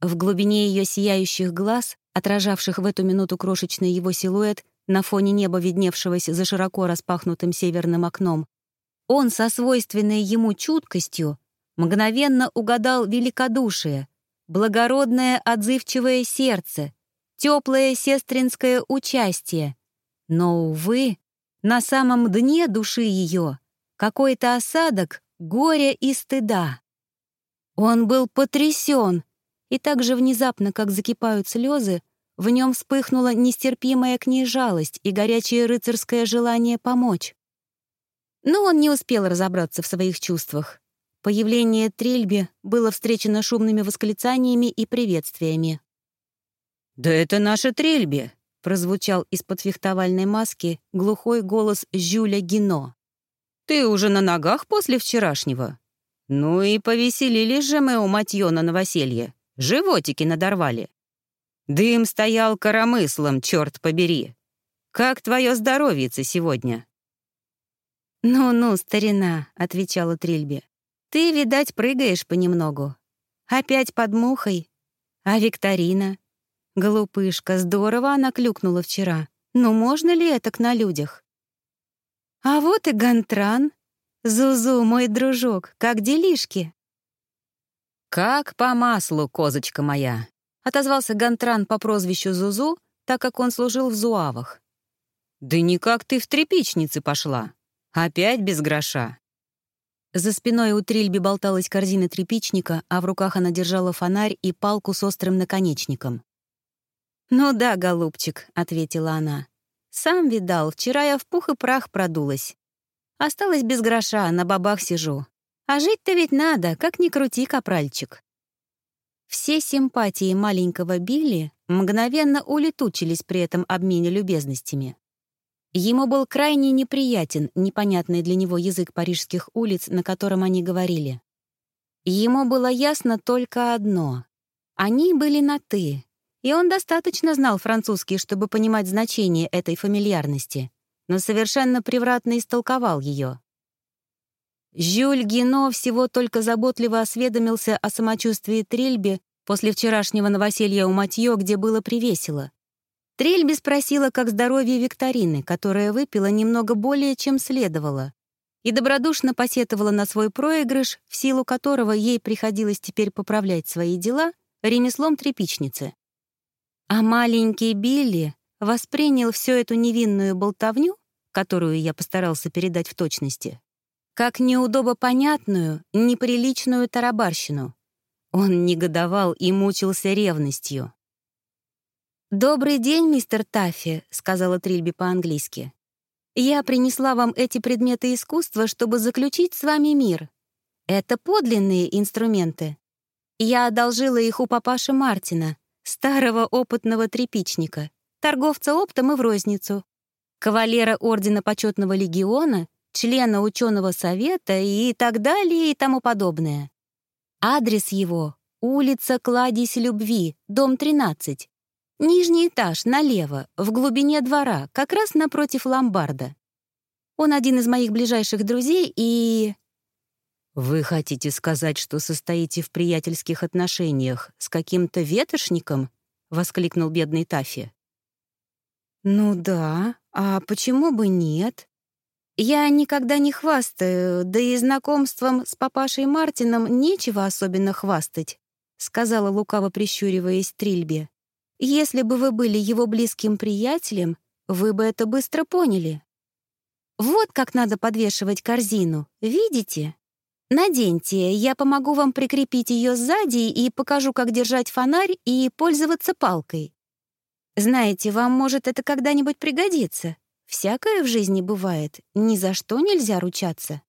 В глубине ее сияющих глаз, отражавших в эту минуту крошечный его силуэт на фоне неба, видневшегося за широко распахнутым северным окном, он со свойственной ему чуткостью мгновенно угадал великодушие, благородное отзывчивое сердце, теплое сестринское участие. Но, увы, на самом дне души ее какой-то осадок горя и стыда. Он был потрясен, и так же внезапно, как закипают слезы, в нем вспыхнула нестерпимая к ней жалость и горячее рыцарское желание помочь. Но он не успел разобраться в своих чувствах. Появление Трильби было встречено шумными восклицаниями и приветствиями. «Да это наша Трильби!» — прозвучал из-под фехтовальной маски глухой голос Жюля Гино. «Ты уже на ногах после вчерашнего? Ну и повеселились же мы у Матьё на новоселье. Животики надорвали. Дым стоял коромыслом, черт побери. Как твое здоровьице сегодня?» «Ну-ну, старина», — отвечала Трильби. Ты, видать, прыгаешь понемногу. Опять под мухой. А Викторина? Глупышка, здорово она клюкнула вчера. Но можно ли это к на людях? А вот и Гантран. Зузу, мой дружок, как делишки? Как по маслу, козочка моя, отозвался Гантран по прозвищу Зузу, так как он служил в Зуавах. Да никак ты в трепичнице пошла. Опять без гроша. За спиной у Трильби болталась корзина тряпичника, а в руках она держала фонарь и палку с острым наконечником. «Ну да, голубчик», — ответила она. «Сам видал, вчера я в пух и прах продулась. Осталась без гроша, на бабах сижу. А жить-то ведь надо, как ни крути, капральчик». Все симпатии маленького Билли мгновенно улетучились при этом обмене любезностями. Ему был крайне неприятен непонятный для него язык парижских улиц, на котором они говорили. Ему было ясно только одно. Они были на «ты», и он достаточно знал французский, чтобы понимать значение этой фамильярности, но совершенно превратно истолковал ее. Жюль Гино всего только заботливо осведомился о самочувствии Трильби после вчерашнего новоселья у Матьё, где было привесело. Трильби спросила, как здоровье Викторины, которая выпила немного более, чем следовало, и добродушно посетовала на свой проигрыш, в силу которого ей приходилось теперь поправлять свои дела ремеслом тряпичницы. А маленький Билли воспринял всю эту невинную болтовню, которую я постарался передать в точности, как неудобопонятную, неприличную тарабарщину. Он негодовал и мучился ревностью. «Добрый день, мистер Таффи», — сказала Трильби по-английски. «Я принесла вам эти предметы искусства, чтобы заключить с вами мир. Это подлинные инструменты. Я одолжила их у папаши Мартина, старого опытного тряпичника, торговца оптом и в розницу, кавалера Ордена Почетного Легиона, члена ученого совета и так далее и тому подобное. Адрес его — улица Кладезь Любви, дом 13. Нижний этаж, налево, в глубине двора, как раз напротив ломбарда. Он один из моих ближайших друзей и... «Вы хотите сказать, что состоите в приятельских отношениях с каким-то ветошником?» — воскликнул бедный Тафи. «Ну да, а почему бы нет? Я никогда не хвастаю, да и знакомством с папашей Мартином нечего особенно хвастать», — сказала лукаво прищуриваясь Трильбе. «Если бы вы были его близким приятелем, вы бы это быстро поняли. Вот как надо подвешивать корзину, видите?» Наденьте, я помогу вам прикрепить ее сзади и покажу, как держать фонарь и пользоваться палкой. Знаете, вам может это когда-нибудь пригодиться. Всякое в жизни бывает, ни за что нельзя ручаться.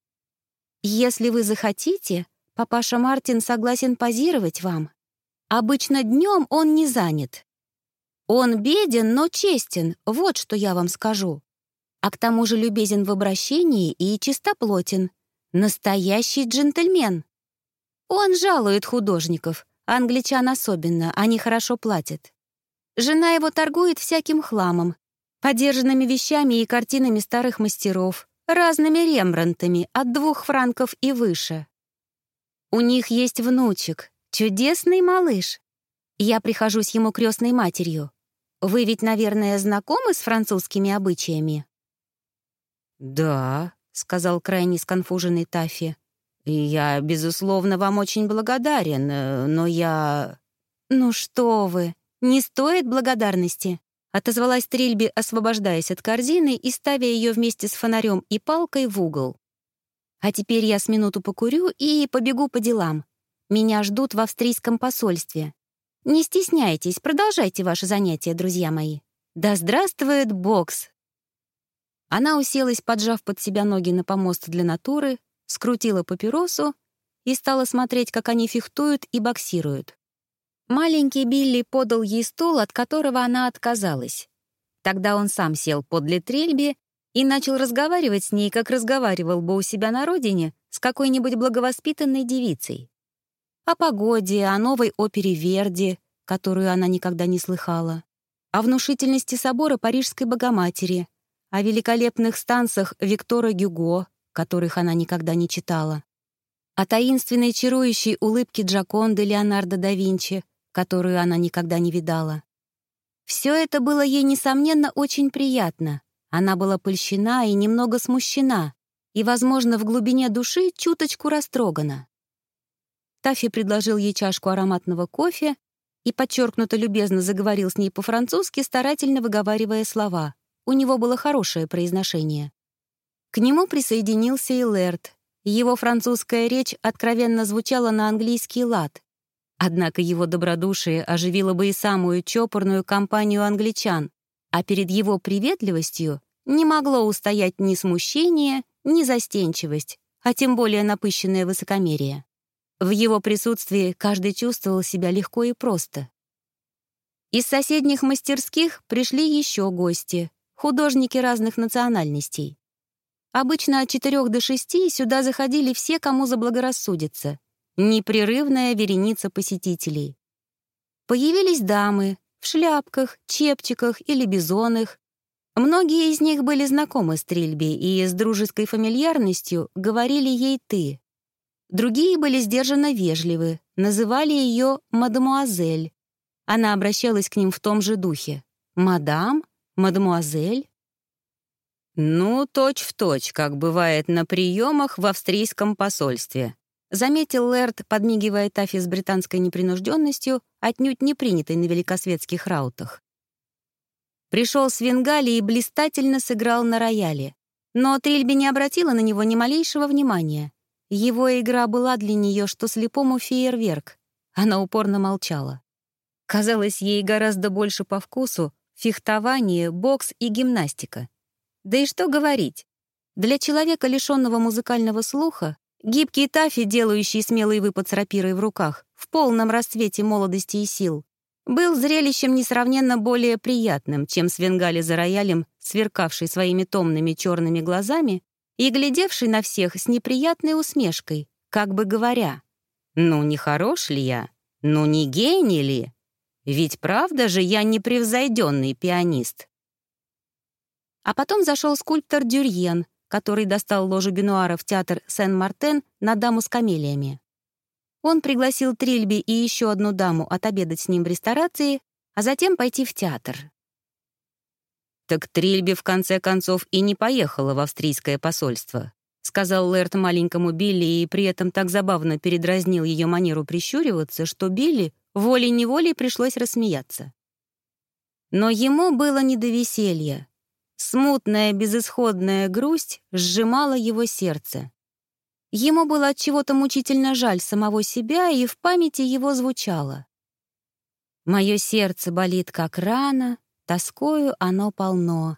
Если вы захотите, папаша Мартин согласен позировать вам. Обычно днем он не занят. Он беден, но честен, вот что я вам скажу. А к тому же любезен в обращении и чистоплотен — Настоящий джентльмен. Он жалует художников, англичан особенно, они хорошо платят. Жена его торгует всяким хламом, подержанными вещами и картинами старых мастеров, разными рембрантами от двух франков и выше. У них есть внучек, чудесный малыш. Я прихожусь ему крестной матерью. Вы ведь, наверное, знакомы с французскими обычаями? «Да», — сказал крайне сконфуженный Таффи. «Я, безусловно, вам очень благодарен, э, но я...» «Ну что вы, не стоит благодарности», — отозвалась Трильби, освобождаясь от корзины и ставя ее вместе с фонарем и палкой в угол. «А теперь я с минуту покурю и побегу по делам. Меня ждут в австрийском посольстве. Не стесняйтесь, продолжайте ваши занятия, друзья мои. Да здравствует бокс!» Она уселась, поджав под себя ноги на помост для натуры, скрутила папиросу и стала смотреть, как они фехтуют и боксируют. Маленький Билли подал ей стул, от которого она отказалась. Тогда он сам сел подле Трельби и начал разговаривать с ней, как разговаривал бы у себя на родине с какой-нибудь благовоспитанной девицей. О погоде, о новой опере Верди, которую она никогда не слыхала, о внушительности собора Парижской Богоматери, о великолепных станцах Виктора Гюго, которых она никогда не читала, о таинственной чарующей улыбке Джаконды Леонардо да Винчи, которую она никогда не видала. Все это было ей, несомненно, очень приятно. Она была польщена и немного смущена, и, возможно, в глубине души чуточку растрогана. Таффи предложил ей чашку ароматного кофе и подчеркнуто любезно заговорил с ней по-французски, старательно выговаривая слова. У него было хорошее произношение. К нему присоединился и Лерт. Его французская речь откровенно звучала на английский лад. Однако его добродушие оживило бы и самую чопорную компанию англичан, а перед его приветливостью не могло устоять ни смущение, ни застенчивость, а тем более напыщенное высокомерие. В его присутствии каждый чувствовал себя легко и просто. Из соседних мастерских пришли еще гости, художники разных национальностей. Обычно от четырех до шести сюда заходили все, кому заблагорассудится. Непрерывная вереница посетителей. Появились дамы в шляпках, чепчиках или бизонах. Многие из них были знакомы с Трильби и с дружеской фамильярностью говорили ей «ты». Другие были сдержанно вежливы, называли ее «мадемуазель». Она обращалась к ним в том же духе. «Мадам? Мадемуазель?» «Ну, точь-в-точь, точь, как бывает на приемах в австрийском посольстве», заметил Лэрд, подмигивая Тафи с британской непринужденностью, отнюдь не принятой на великосветских раутах. Пришел с Венгали и блистательно сыграл на рояле. Но Трильби не обратила на него ни малейшего внимания. Его игра была для нее, что слепому фейерверк. Она упорно молчала. Казалось, ей гораздо больше по вкусу фехтование, бокс и гимнастика. Да и что говорить? Для человека, лишенного музыкального слуха, гибкий тафи, делающий смелый выпад с рапирой в руках, в полном расцвете молодости и сил, был зрелищем несравненно более приятным, чем Свенгали за роялем, сверкавший своими томными черными глазами и глядевший на всех с неприятной усмешкой, как бы говоря, «Ну, не хорош ли я? Ну, не гений ли? Ведь правда же я непревзойденный пианист?» А потом зашел скульптор Дюрьен, который достал ложу Бенуара в театр Сен-Мартен на даму с камелиями. Он пригласил Трильби и еще одну даму отобедать с ним в ресторации, а затем пойти в театр. «Так Трильби в конце концов и не поехала в австрийское посольство», сказал Лэрт маленькому Билли и при этом так забавно передразнил ее манеру прищуриваться, что Билли волей-неволей пришлось рассмеяться. Но ему было не до веселья. Смутная безысходная грусть сжимала его сердце. Ему было от чего-то мучительно жаль самого себя, и в памяти его звучало. «Мое сердце болит, как рана, тоскою оно полно.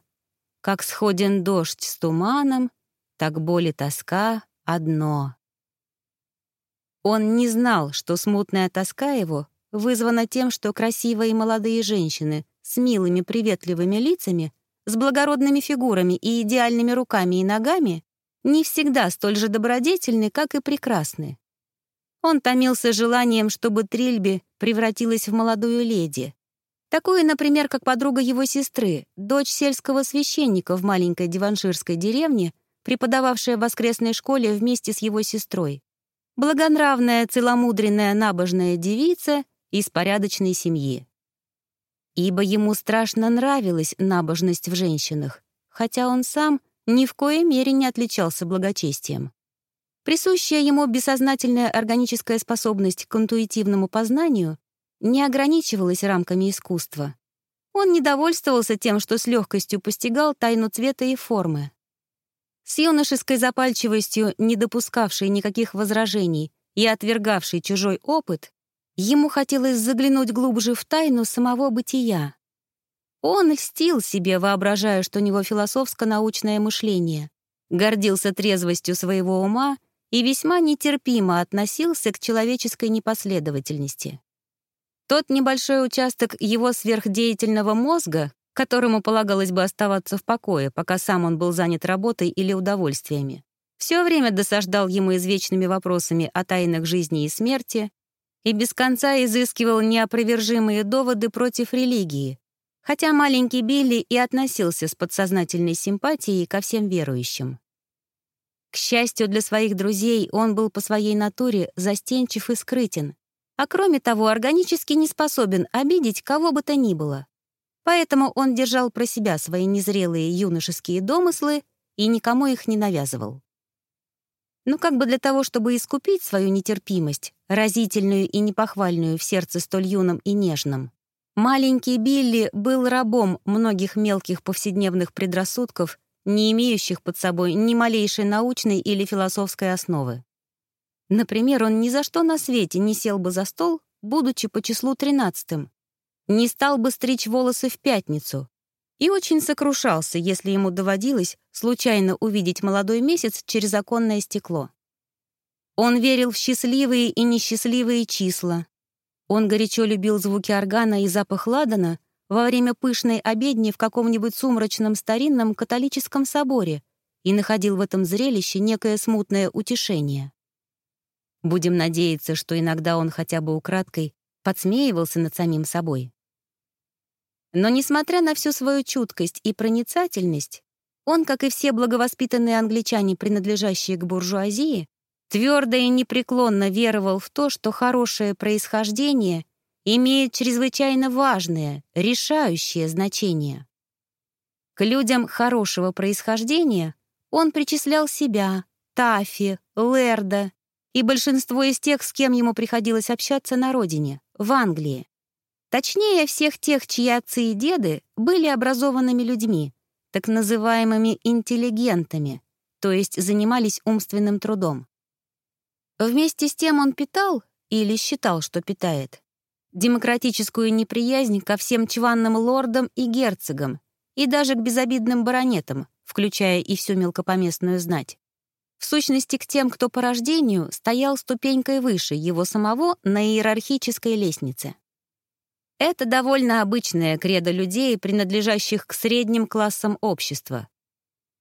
Как сходен дождь с туманом, так боль и тоска одно». Он не знал, что смутная тоска его вызвана тем, что красивые молодые женщины с милыми приветливыми лицами, с благородными фигурами и идеальными руками и ногами не всегда столь же добродетельны, как и прекрасны. Он томился желанием, чтобы Трильби превратилась в молодую леди. Такую, например, как подруга его сестры, дочь сельского священника в маленькой диванширской деревне, преподававшая в воскресной школе вместе с его сестрой. Благонравная, целомудренная, набожная девица из порядочной семьи. Ибо ему страшно нравилась набожность в женщинах, хотя он сам ни в коей мере не отличался благочестием. Присущая ему бессознательная органическая способность к интуитивному познанию не ограничивалась рамками искусства. Он не довольствовался тем, что с легкостью постигал тайну цвета и формы. С юношеской запальчивостью, не допускавшей никаких возражений и отвергавшей чужой опыт, ему хотелось заглянуть глубже в тайну самого бытия. Он льстил себе, воображая, что у него философско-научное мышление, гордился трезвостью своего ума и весьма нетерпимо относился к человеческой непоследовательности. Тот небольшой участок его сверхдеятельного мозга, которому полагалось бы оставаться в покое, пока сам он был занят работой или удовольствиями, все время досаждал ему извечными вопросами о тайнах жизни и смерти и без конца изыскивал неопровержимые доводы против религии, хотя маленький Билли и относился с подсознательной симпатией ко всем верующим. К счастью для своих друзей, он был по своей натуре застенчив и скрытен, а кроме того, органически не способен обидеть кого бы то ни было. Поэтому он держал про себя свои незрелые юношеские домыслы и никому их не навязывал. Но как бы для того, чтобы искупить свою нетерпимость, разительную и непохвальную в сердце столь юном и нежном, Маленький Билли был рабом многих мелких повседневных предрассудков, не имеющих под собой ни малейшей научной или философской основы. Например, он ни за что на свете не сел бы за стол, будучи по числу тринадцатым, не стал бы стричь волосы в пятницу и очень сокрушался, если ему доводилось случайно увидеть молодой месяц через оконное стекло. Он верил в счастливые и несчастливые числа, он горячо любил звуки органа и запах ладана во время пышной обедни в каком-нибудь сумрачном старинном католическом соборе и находил в этом зрелище некое смутное утешение. Будем надеяться, что иногда он хотя бы украдкой подсмеивался над самим собой. Но, несмотря на всю свою чуткость и проницательность, он, как и все благовоспитанные англичане, принадлежащие к буржуазии, твердо и непреклонно веровал в то, что хорошее происхождение имеет чрезвычайно важное, решающее значение. К людям хорошего происхождения он причислял себя, Тафи, Лерда и большинство из тех, с кем ему приходилось общаться на родине, в Англии. Точнее, всех тех, чьи отцы и деды были образованными людьми, так называемыми интеллигентами, то есть занимались умственным трудом. Вместе с тем он питал, или считал, что питает, демократическую неприязнь ко всем чванным лордам и герцогам и даже к безобидным баронетам, включая и всю мелкопоместную знать. В сущности, к тем, кто по рождению стоял ступенькой выше его самого на иерархической лестнице. Это довольно обычная кредо людей, принадлежащих к средним классам общества.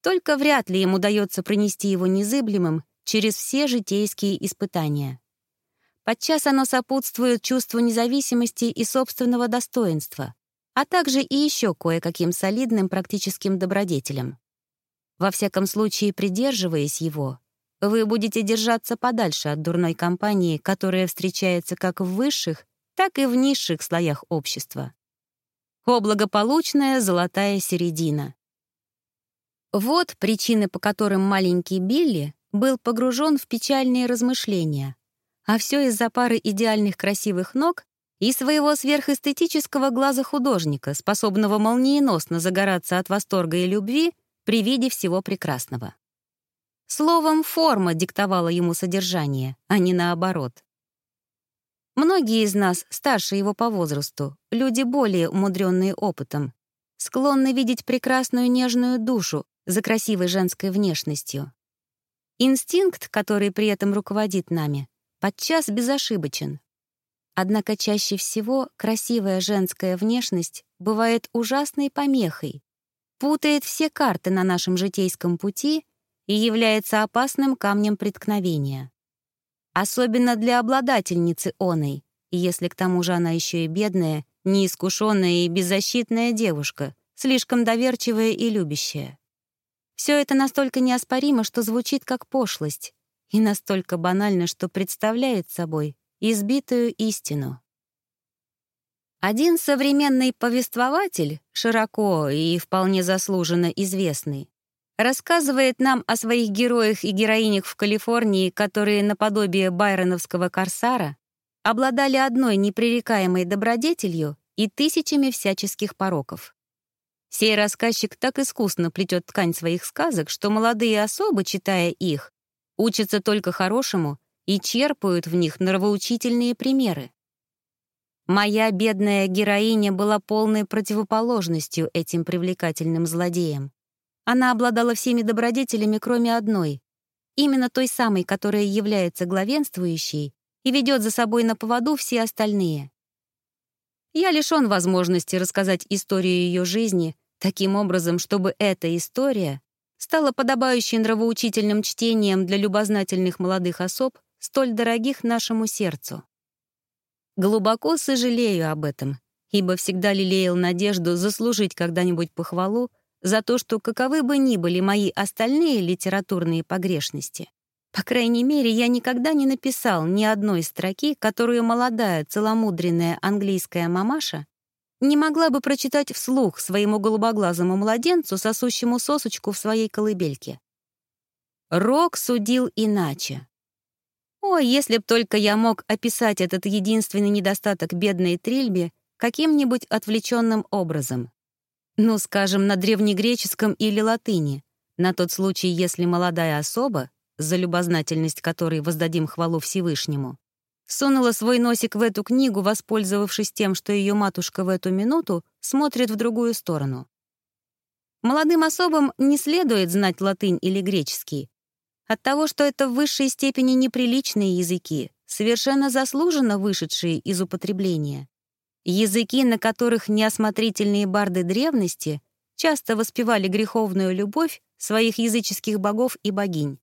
Только вряд ли им удается пронести его незыблемым через все житейские испытания. Подчас оно сопутствует чувству независимости и собственного достоинства, а также и еще кое-каким солидным практическим добродетелям. Во всяком случае, придерживаясь его, вы будете держаться подальше от дурной компании, которая встречается как в высших, так и в низших слоях общества. О благополучная золотая середина. Вот причины, по которым маленький Билли был погружен в печальные размышления, а все из-за пары идеальных красивых ног и своего сверхэстетического глаза художника, способного молниеносно загораться от восторга и любви при виде всего прекрасного. Словом, форма диктовала ему содержание, а не наоборот. Многие из нас, старше его по возрасту, люди более умудренные опытом, склонны видеть прекрасную нежную душу за красивой женской внешностью. Инстинкт, который при этом руководит нами, подчас безошибочен. Однако чаще всего красивая женская внешность бывает ужасной помехой, путает все карты на нашем житейском пути и является опасным камнем преткновения. Особенно для обладательницы оной, если к тому же она еще и бедная, неискушенная и беззащитная девушка, слишком доверчивая и любящая. Все это настолько неоспоримо, что звучит как пошлость, и настолько банально, что представляет собой избитую истину. Один современный повествователь, широко и вполне заслуженно известный, рассказывает нам о своих героях и героинях в Калифорнии, которые наподобие байроновского корсара обладали одной непререкаемой добродетелью и тысячами всяческих пороков. Сей рассказчик так искусно плетет ткань своих сказок, что молодые особы, читая их, учатся только хорошему и черпают в них нравоучительные примеры. Моя бедная героиня была полной противоположностью этим привлекательным злодеям. Она обладала всеми добродетелями, кроме одной, именно той самой, которая является главенствующей и ведет за собой на поводу все остальные. Я лишён возможности рассказать историю ее жизни таким образом, чтобы эта история стала подобающей нравоучительным чтением для любознательных молодых особ, столь дорогих нашему сердцу. Глубоко сожалею об этом, ибо всегда лелеял надежду заслужить когда-нибудь похвалу за то, что каковы бы ни были мои остальные литературные погрешности, по крайней мере, я никогда не написал ни одной строки, которую молодая, целомудренная английская мамаша не могла бы прочитать вслух своему голубоглазому младенцу, сосущему сосочку в своей колыбельке. Рок судил иначе. О, если б только я мог описать этот единственный недостаток бедной Трильби каким-нибудь отвлеченным образом. Ну, скажем, на древнегреческом или латыни, на тот случай, если молодая особа, за любознательность которой воздадим хвалу Всевышнему, сунула свой носик в эту книгу, воспользовавшись тем, что ее матушка в эту минуту смотрит в другую сторону. Молодым особам не следует знать латынь или греческий. От того, что это в высшей степени неприличные языки, совершенно заслуженно вышедшие из употребления. Языки, на которых неосмотрительные барды древности часто воспевали греховную любовь своих языческих богов и богинь.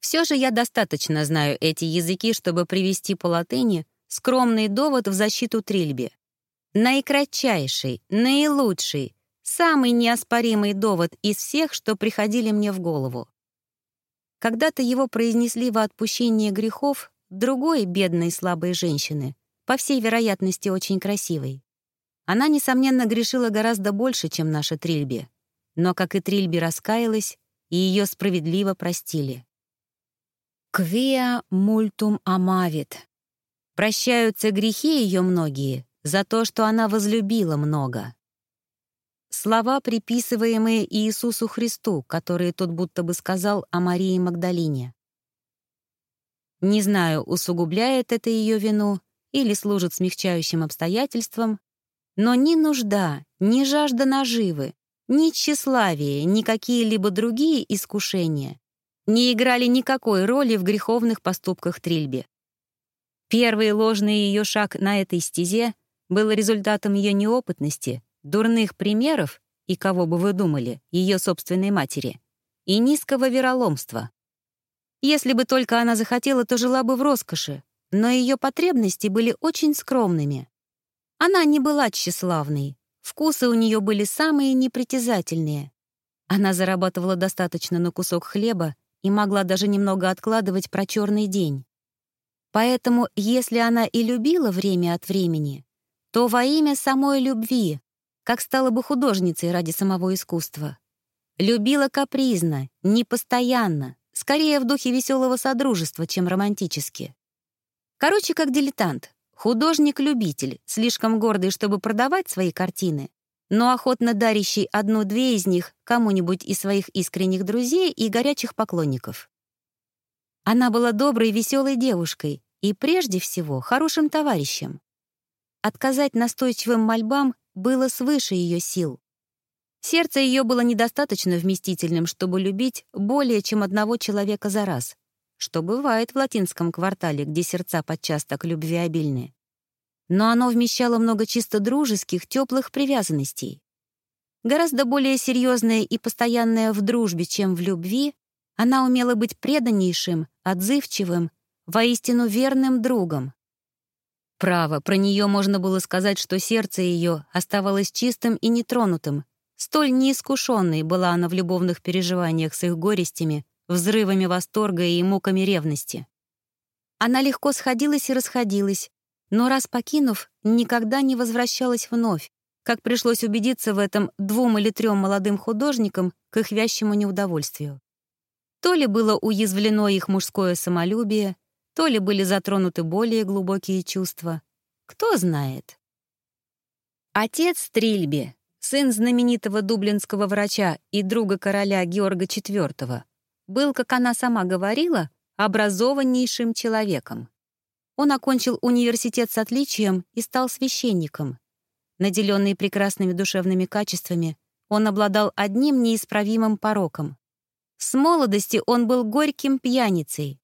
Все же я достаточно знаю эти языки, чтобы привести по латыни скромный довод в защиту Трильбе. Наикратчайший, наилучший, самый неоспоримый довод из всех, что приходили мне в голову. Когда-то его произнесли во отпущение грехов другой бедной слабой женщины, по всей вероятности очень красивой. Она, несомненно, грешила гораздо больше, чем наша Трильби. Но, как и Трильби, раскаялась, и ее справедливо простили. «Квиа мультум амавит». Прощаются грехи ее многие за то, что она возлюбила много. Слова, приписываемые Иисусу Христу, которые тот будто бы сказал о Марии Магдалине. Не знаю, усугубляет это ее вину или служит смягчающим обстоятельством, но ни нужда, ни жажда наживы, ни тщеславие, ни какие-либо другие искушения не играли никакой роли в греховных поступках Трильби. Первый ложный ее шаг на этой стезе был результатом ее неопытности, дурных примеров и, кого бы вы думали, ее собственной матери, и низкого вероломства. Если бы только она захотела, то жила бы в роскоши, но ее потребности были очень скромными. Она не была тщеславной, вкусы у нее были самые непритязательные. Она зарабатывала достаточно на кусок хлеба и могла даже немного откладывать про черный день. Поэтому, если она и любила время от времени, то во имя самой любви, как стала бы художницей ради самого искусства. Любила капризно, непостоянно, скорее в духе веселого содружества, чем романтически. Короче, как дилетант, художник-любитель, слишком гордый, чтобы продавать свои картины, но охотно дарящий одну-две из них кому-нибудь из своих искренних друзей и горячих поклонников. Она была доброй, веселой девушкой и, прежде всего, хорошим товарищем. Отказать настойчивым мольбам было свыше ее сил. Сердце ее было недостаточно вместительным, чтобы любить более чем одного человека за раз, что бывает в латинском квартале, где сердца подчас так любвеобильны. Но оно вмещало много чисто дружеских, теплых привязанностей. Гораздо более серьезная и постоянная в дружбе, чем в любви, она умела быть преданнейшим, отзывчивым, воистину верным другом. Право, про нее можно было сказать, что сердце ее оставалось чистым и нетронутым, Столь неискушенной была она в любовных переживаниях с их горестями, взрывами восторга и муками ревности. Она легко сходилась и расходилась, но раз покинув, никогда не возвращалась вновь, как пришлось убедиться в этом двум или трем молодым художникам к их вящему неудовольствию. То ли было уязвлено их мужское самолюбие, то ли были затронуты более глубокие чувства. Кто знает. Отец Стрельби, сын знаменитого дублинского врача и друга короля Георга IV, был, как она сама говорила, образованнейшим человеком. Он окончил университет с отличием и стал священником. Наделенный прекрасными душевными качествами, он обладал одним неисправимым пороком. С молодости он был горьким пьяницей.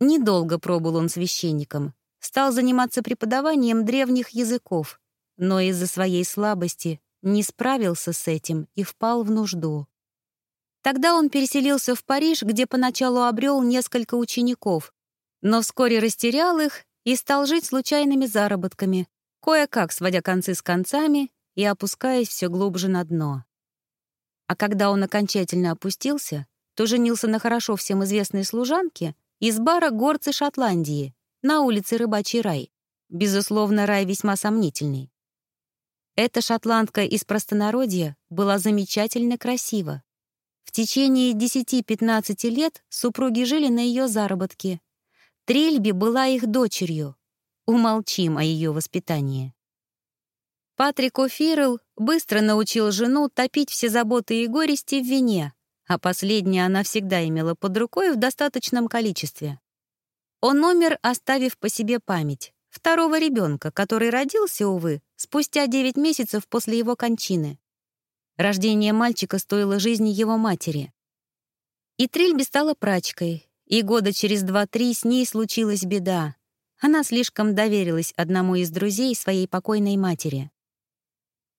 Недолго пробыл он священником, стал заниматься преподаванием древних языков, но из-за своей слабости не справился с этим и впал в нужду. Тогда он переселился в Париж, где поначалу обрел несколько учеников, но вскоре растерял их и стал жить случайными заработками, кое-как сводя концы с концами и опускаясь все глубже на дно. А когда он окончательно опустился, то женился на хорошо всем известной служанке из бара «Горцы Шотландии» на улице Рыбачий рай. Безусловно, рай весьма сомнительный. Эта шотландка из простонародья была замечательно красива. В течение 10-15 лет супруги жили на ее заработке. Трельби была их дочерью. Умолчим о ее воспитании. Патрик О'Фирл быстро научил жену топить все заботы и горести в вине, а последнее она всегда имела под рукой в достаточном количестве. Он умер, оставив по себе память второго ребенка, который родился, увы, спустя 9 месяцев после его кончины. Рождение мальчика стоило жизни его матери. И Трильби стала прачкой, и года через два-три с ней случилась беда. Она слишком доверилась одному из друзей своей покойной матери.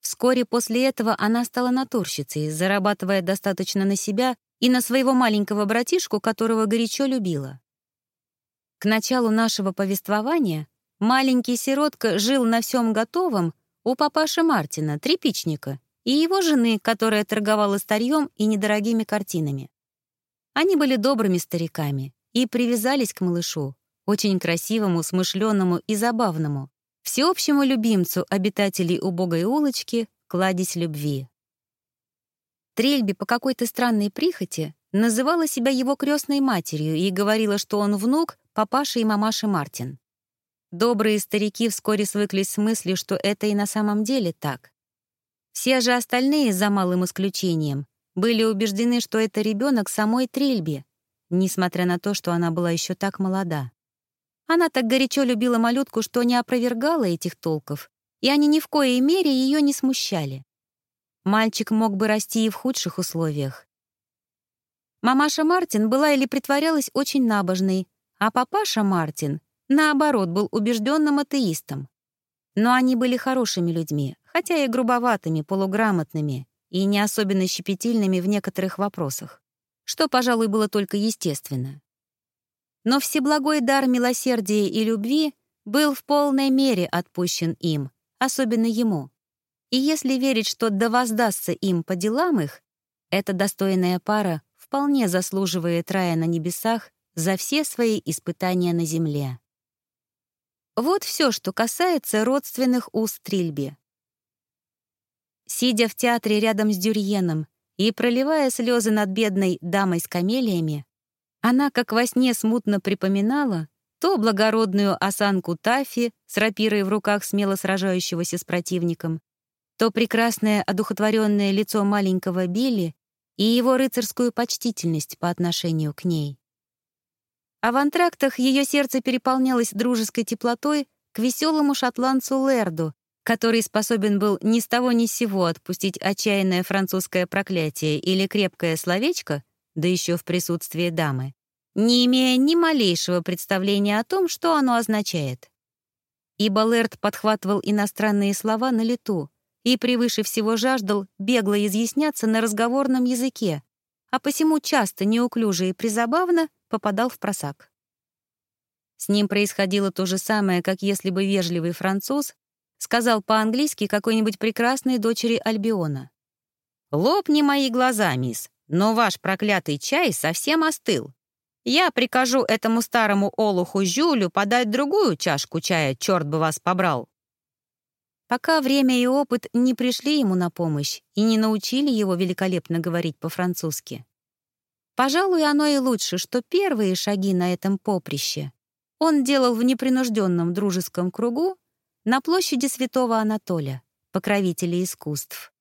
Вскоре после этого она стала натурщицей, зарабатывая достаточно на себя и на своего маленького братишку, которого горячо любила. К началу нашего повествования Маленький сиротка жил на всем готовом у папаши Мартина, тряпичника, и его жены, которая торговала старьем и недорогими картинами. Они были добрыми стариками и привязались к малышу, очень красивому, смышленному и забавному, всеобщему любимцу обитателей убогой улочки, кладезь любви. Трельби по какой-то странной прихоти называла себя его крестной матерью и говорила, что он внук папаши и мамаши Мартин. Добрые старики вскоре свыклись с мыслью, что это и на самом деле так. Все же остальные, за малым исключением, были убеждены, что это ребенок самой Трильби, несмотря на то, что она была еще так молода. Она так горячо любила малютку, что не опровергала этих толков, и они ни в коей мере ее не смущали. Мальчик мог бы расти и в худших условиях. Мамаша Мартин была или притворялась очень набожной, а папаша Мартин наоборот, был убежденным атеистом. Но они были хорошими людьми, хотя и грубоватыми, полуграмотными и не особенно щепетильными в некоторых вопросах, что, пожалуй, было только естественно. Но всеблагой дар милосердия и любви был в полной мере отпущен им, особенно ему. И если верить, что да воздастся им по делам их, эта достойная пара вполне заслуживает рая на небесах за все свои испытания на земле. Вот все, что касается родственных уст Трильби. Сидя в театре рядом с Дюрьеном и проливая слезы над бедной дамой с камелиями, она, как во сне, смутно припоминала то благородную осанку Тафи с рапирой в руках смело сражающегося с противником, то прекрасное одухотворенное лицо маленького Билли и его рыцарскую почтительность по отношению к ней. А в антрактах ее сердце переполнялось дружеской теплотой к веселому шотландцу Лерду, который способен был ни с того ни с сего отпустить отчаянное французское проклятие или крепкое словечко, да еще в присутствии дамы, не имея ни малейшего представления о том, что оно означает. Ибо Лерд подхватывал иностранные слова на лету и превыше всего жаждал бегло изъясняться на разговорном языке, а посему часто неуклюже и призабавно попадал в просак. С ним происходило то же самое, как если бы вежливый француз сказал по-английски какой-нибудь прекрасной дочери Альбиона. «Лопни мои глаза, мисс, но ваш проклятый чай совсем остыл. Я прикажу этому старому олуху Жюлю подать другую чашку чая, черт бы вас побрал». Пока время и опыт не пришли ему на помощь и не научили его великолепно говорить по-французски. Пожалуй, оно и лучше, что первые шаги на этом поприще он делал в непринужденном дружеском кругу на площади Святого Анатолия, покровителя искусств.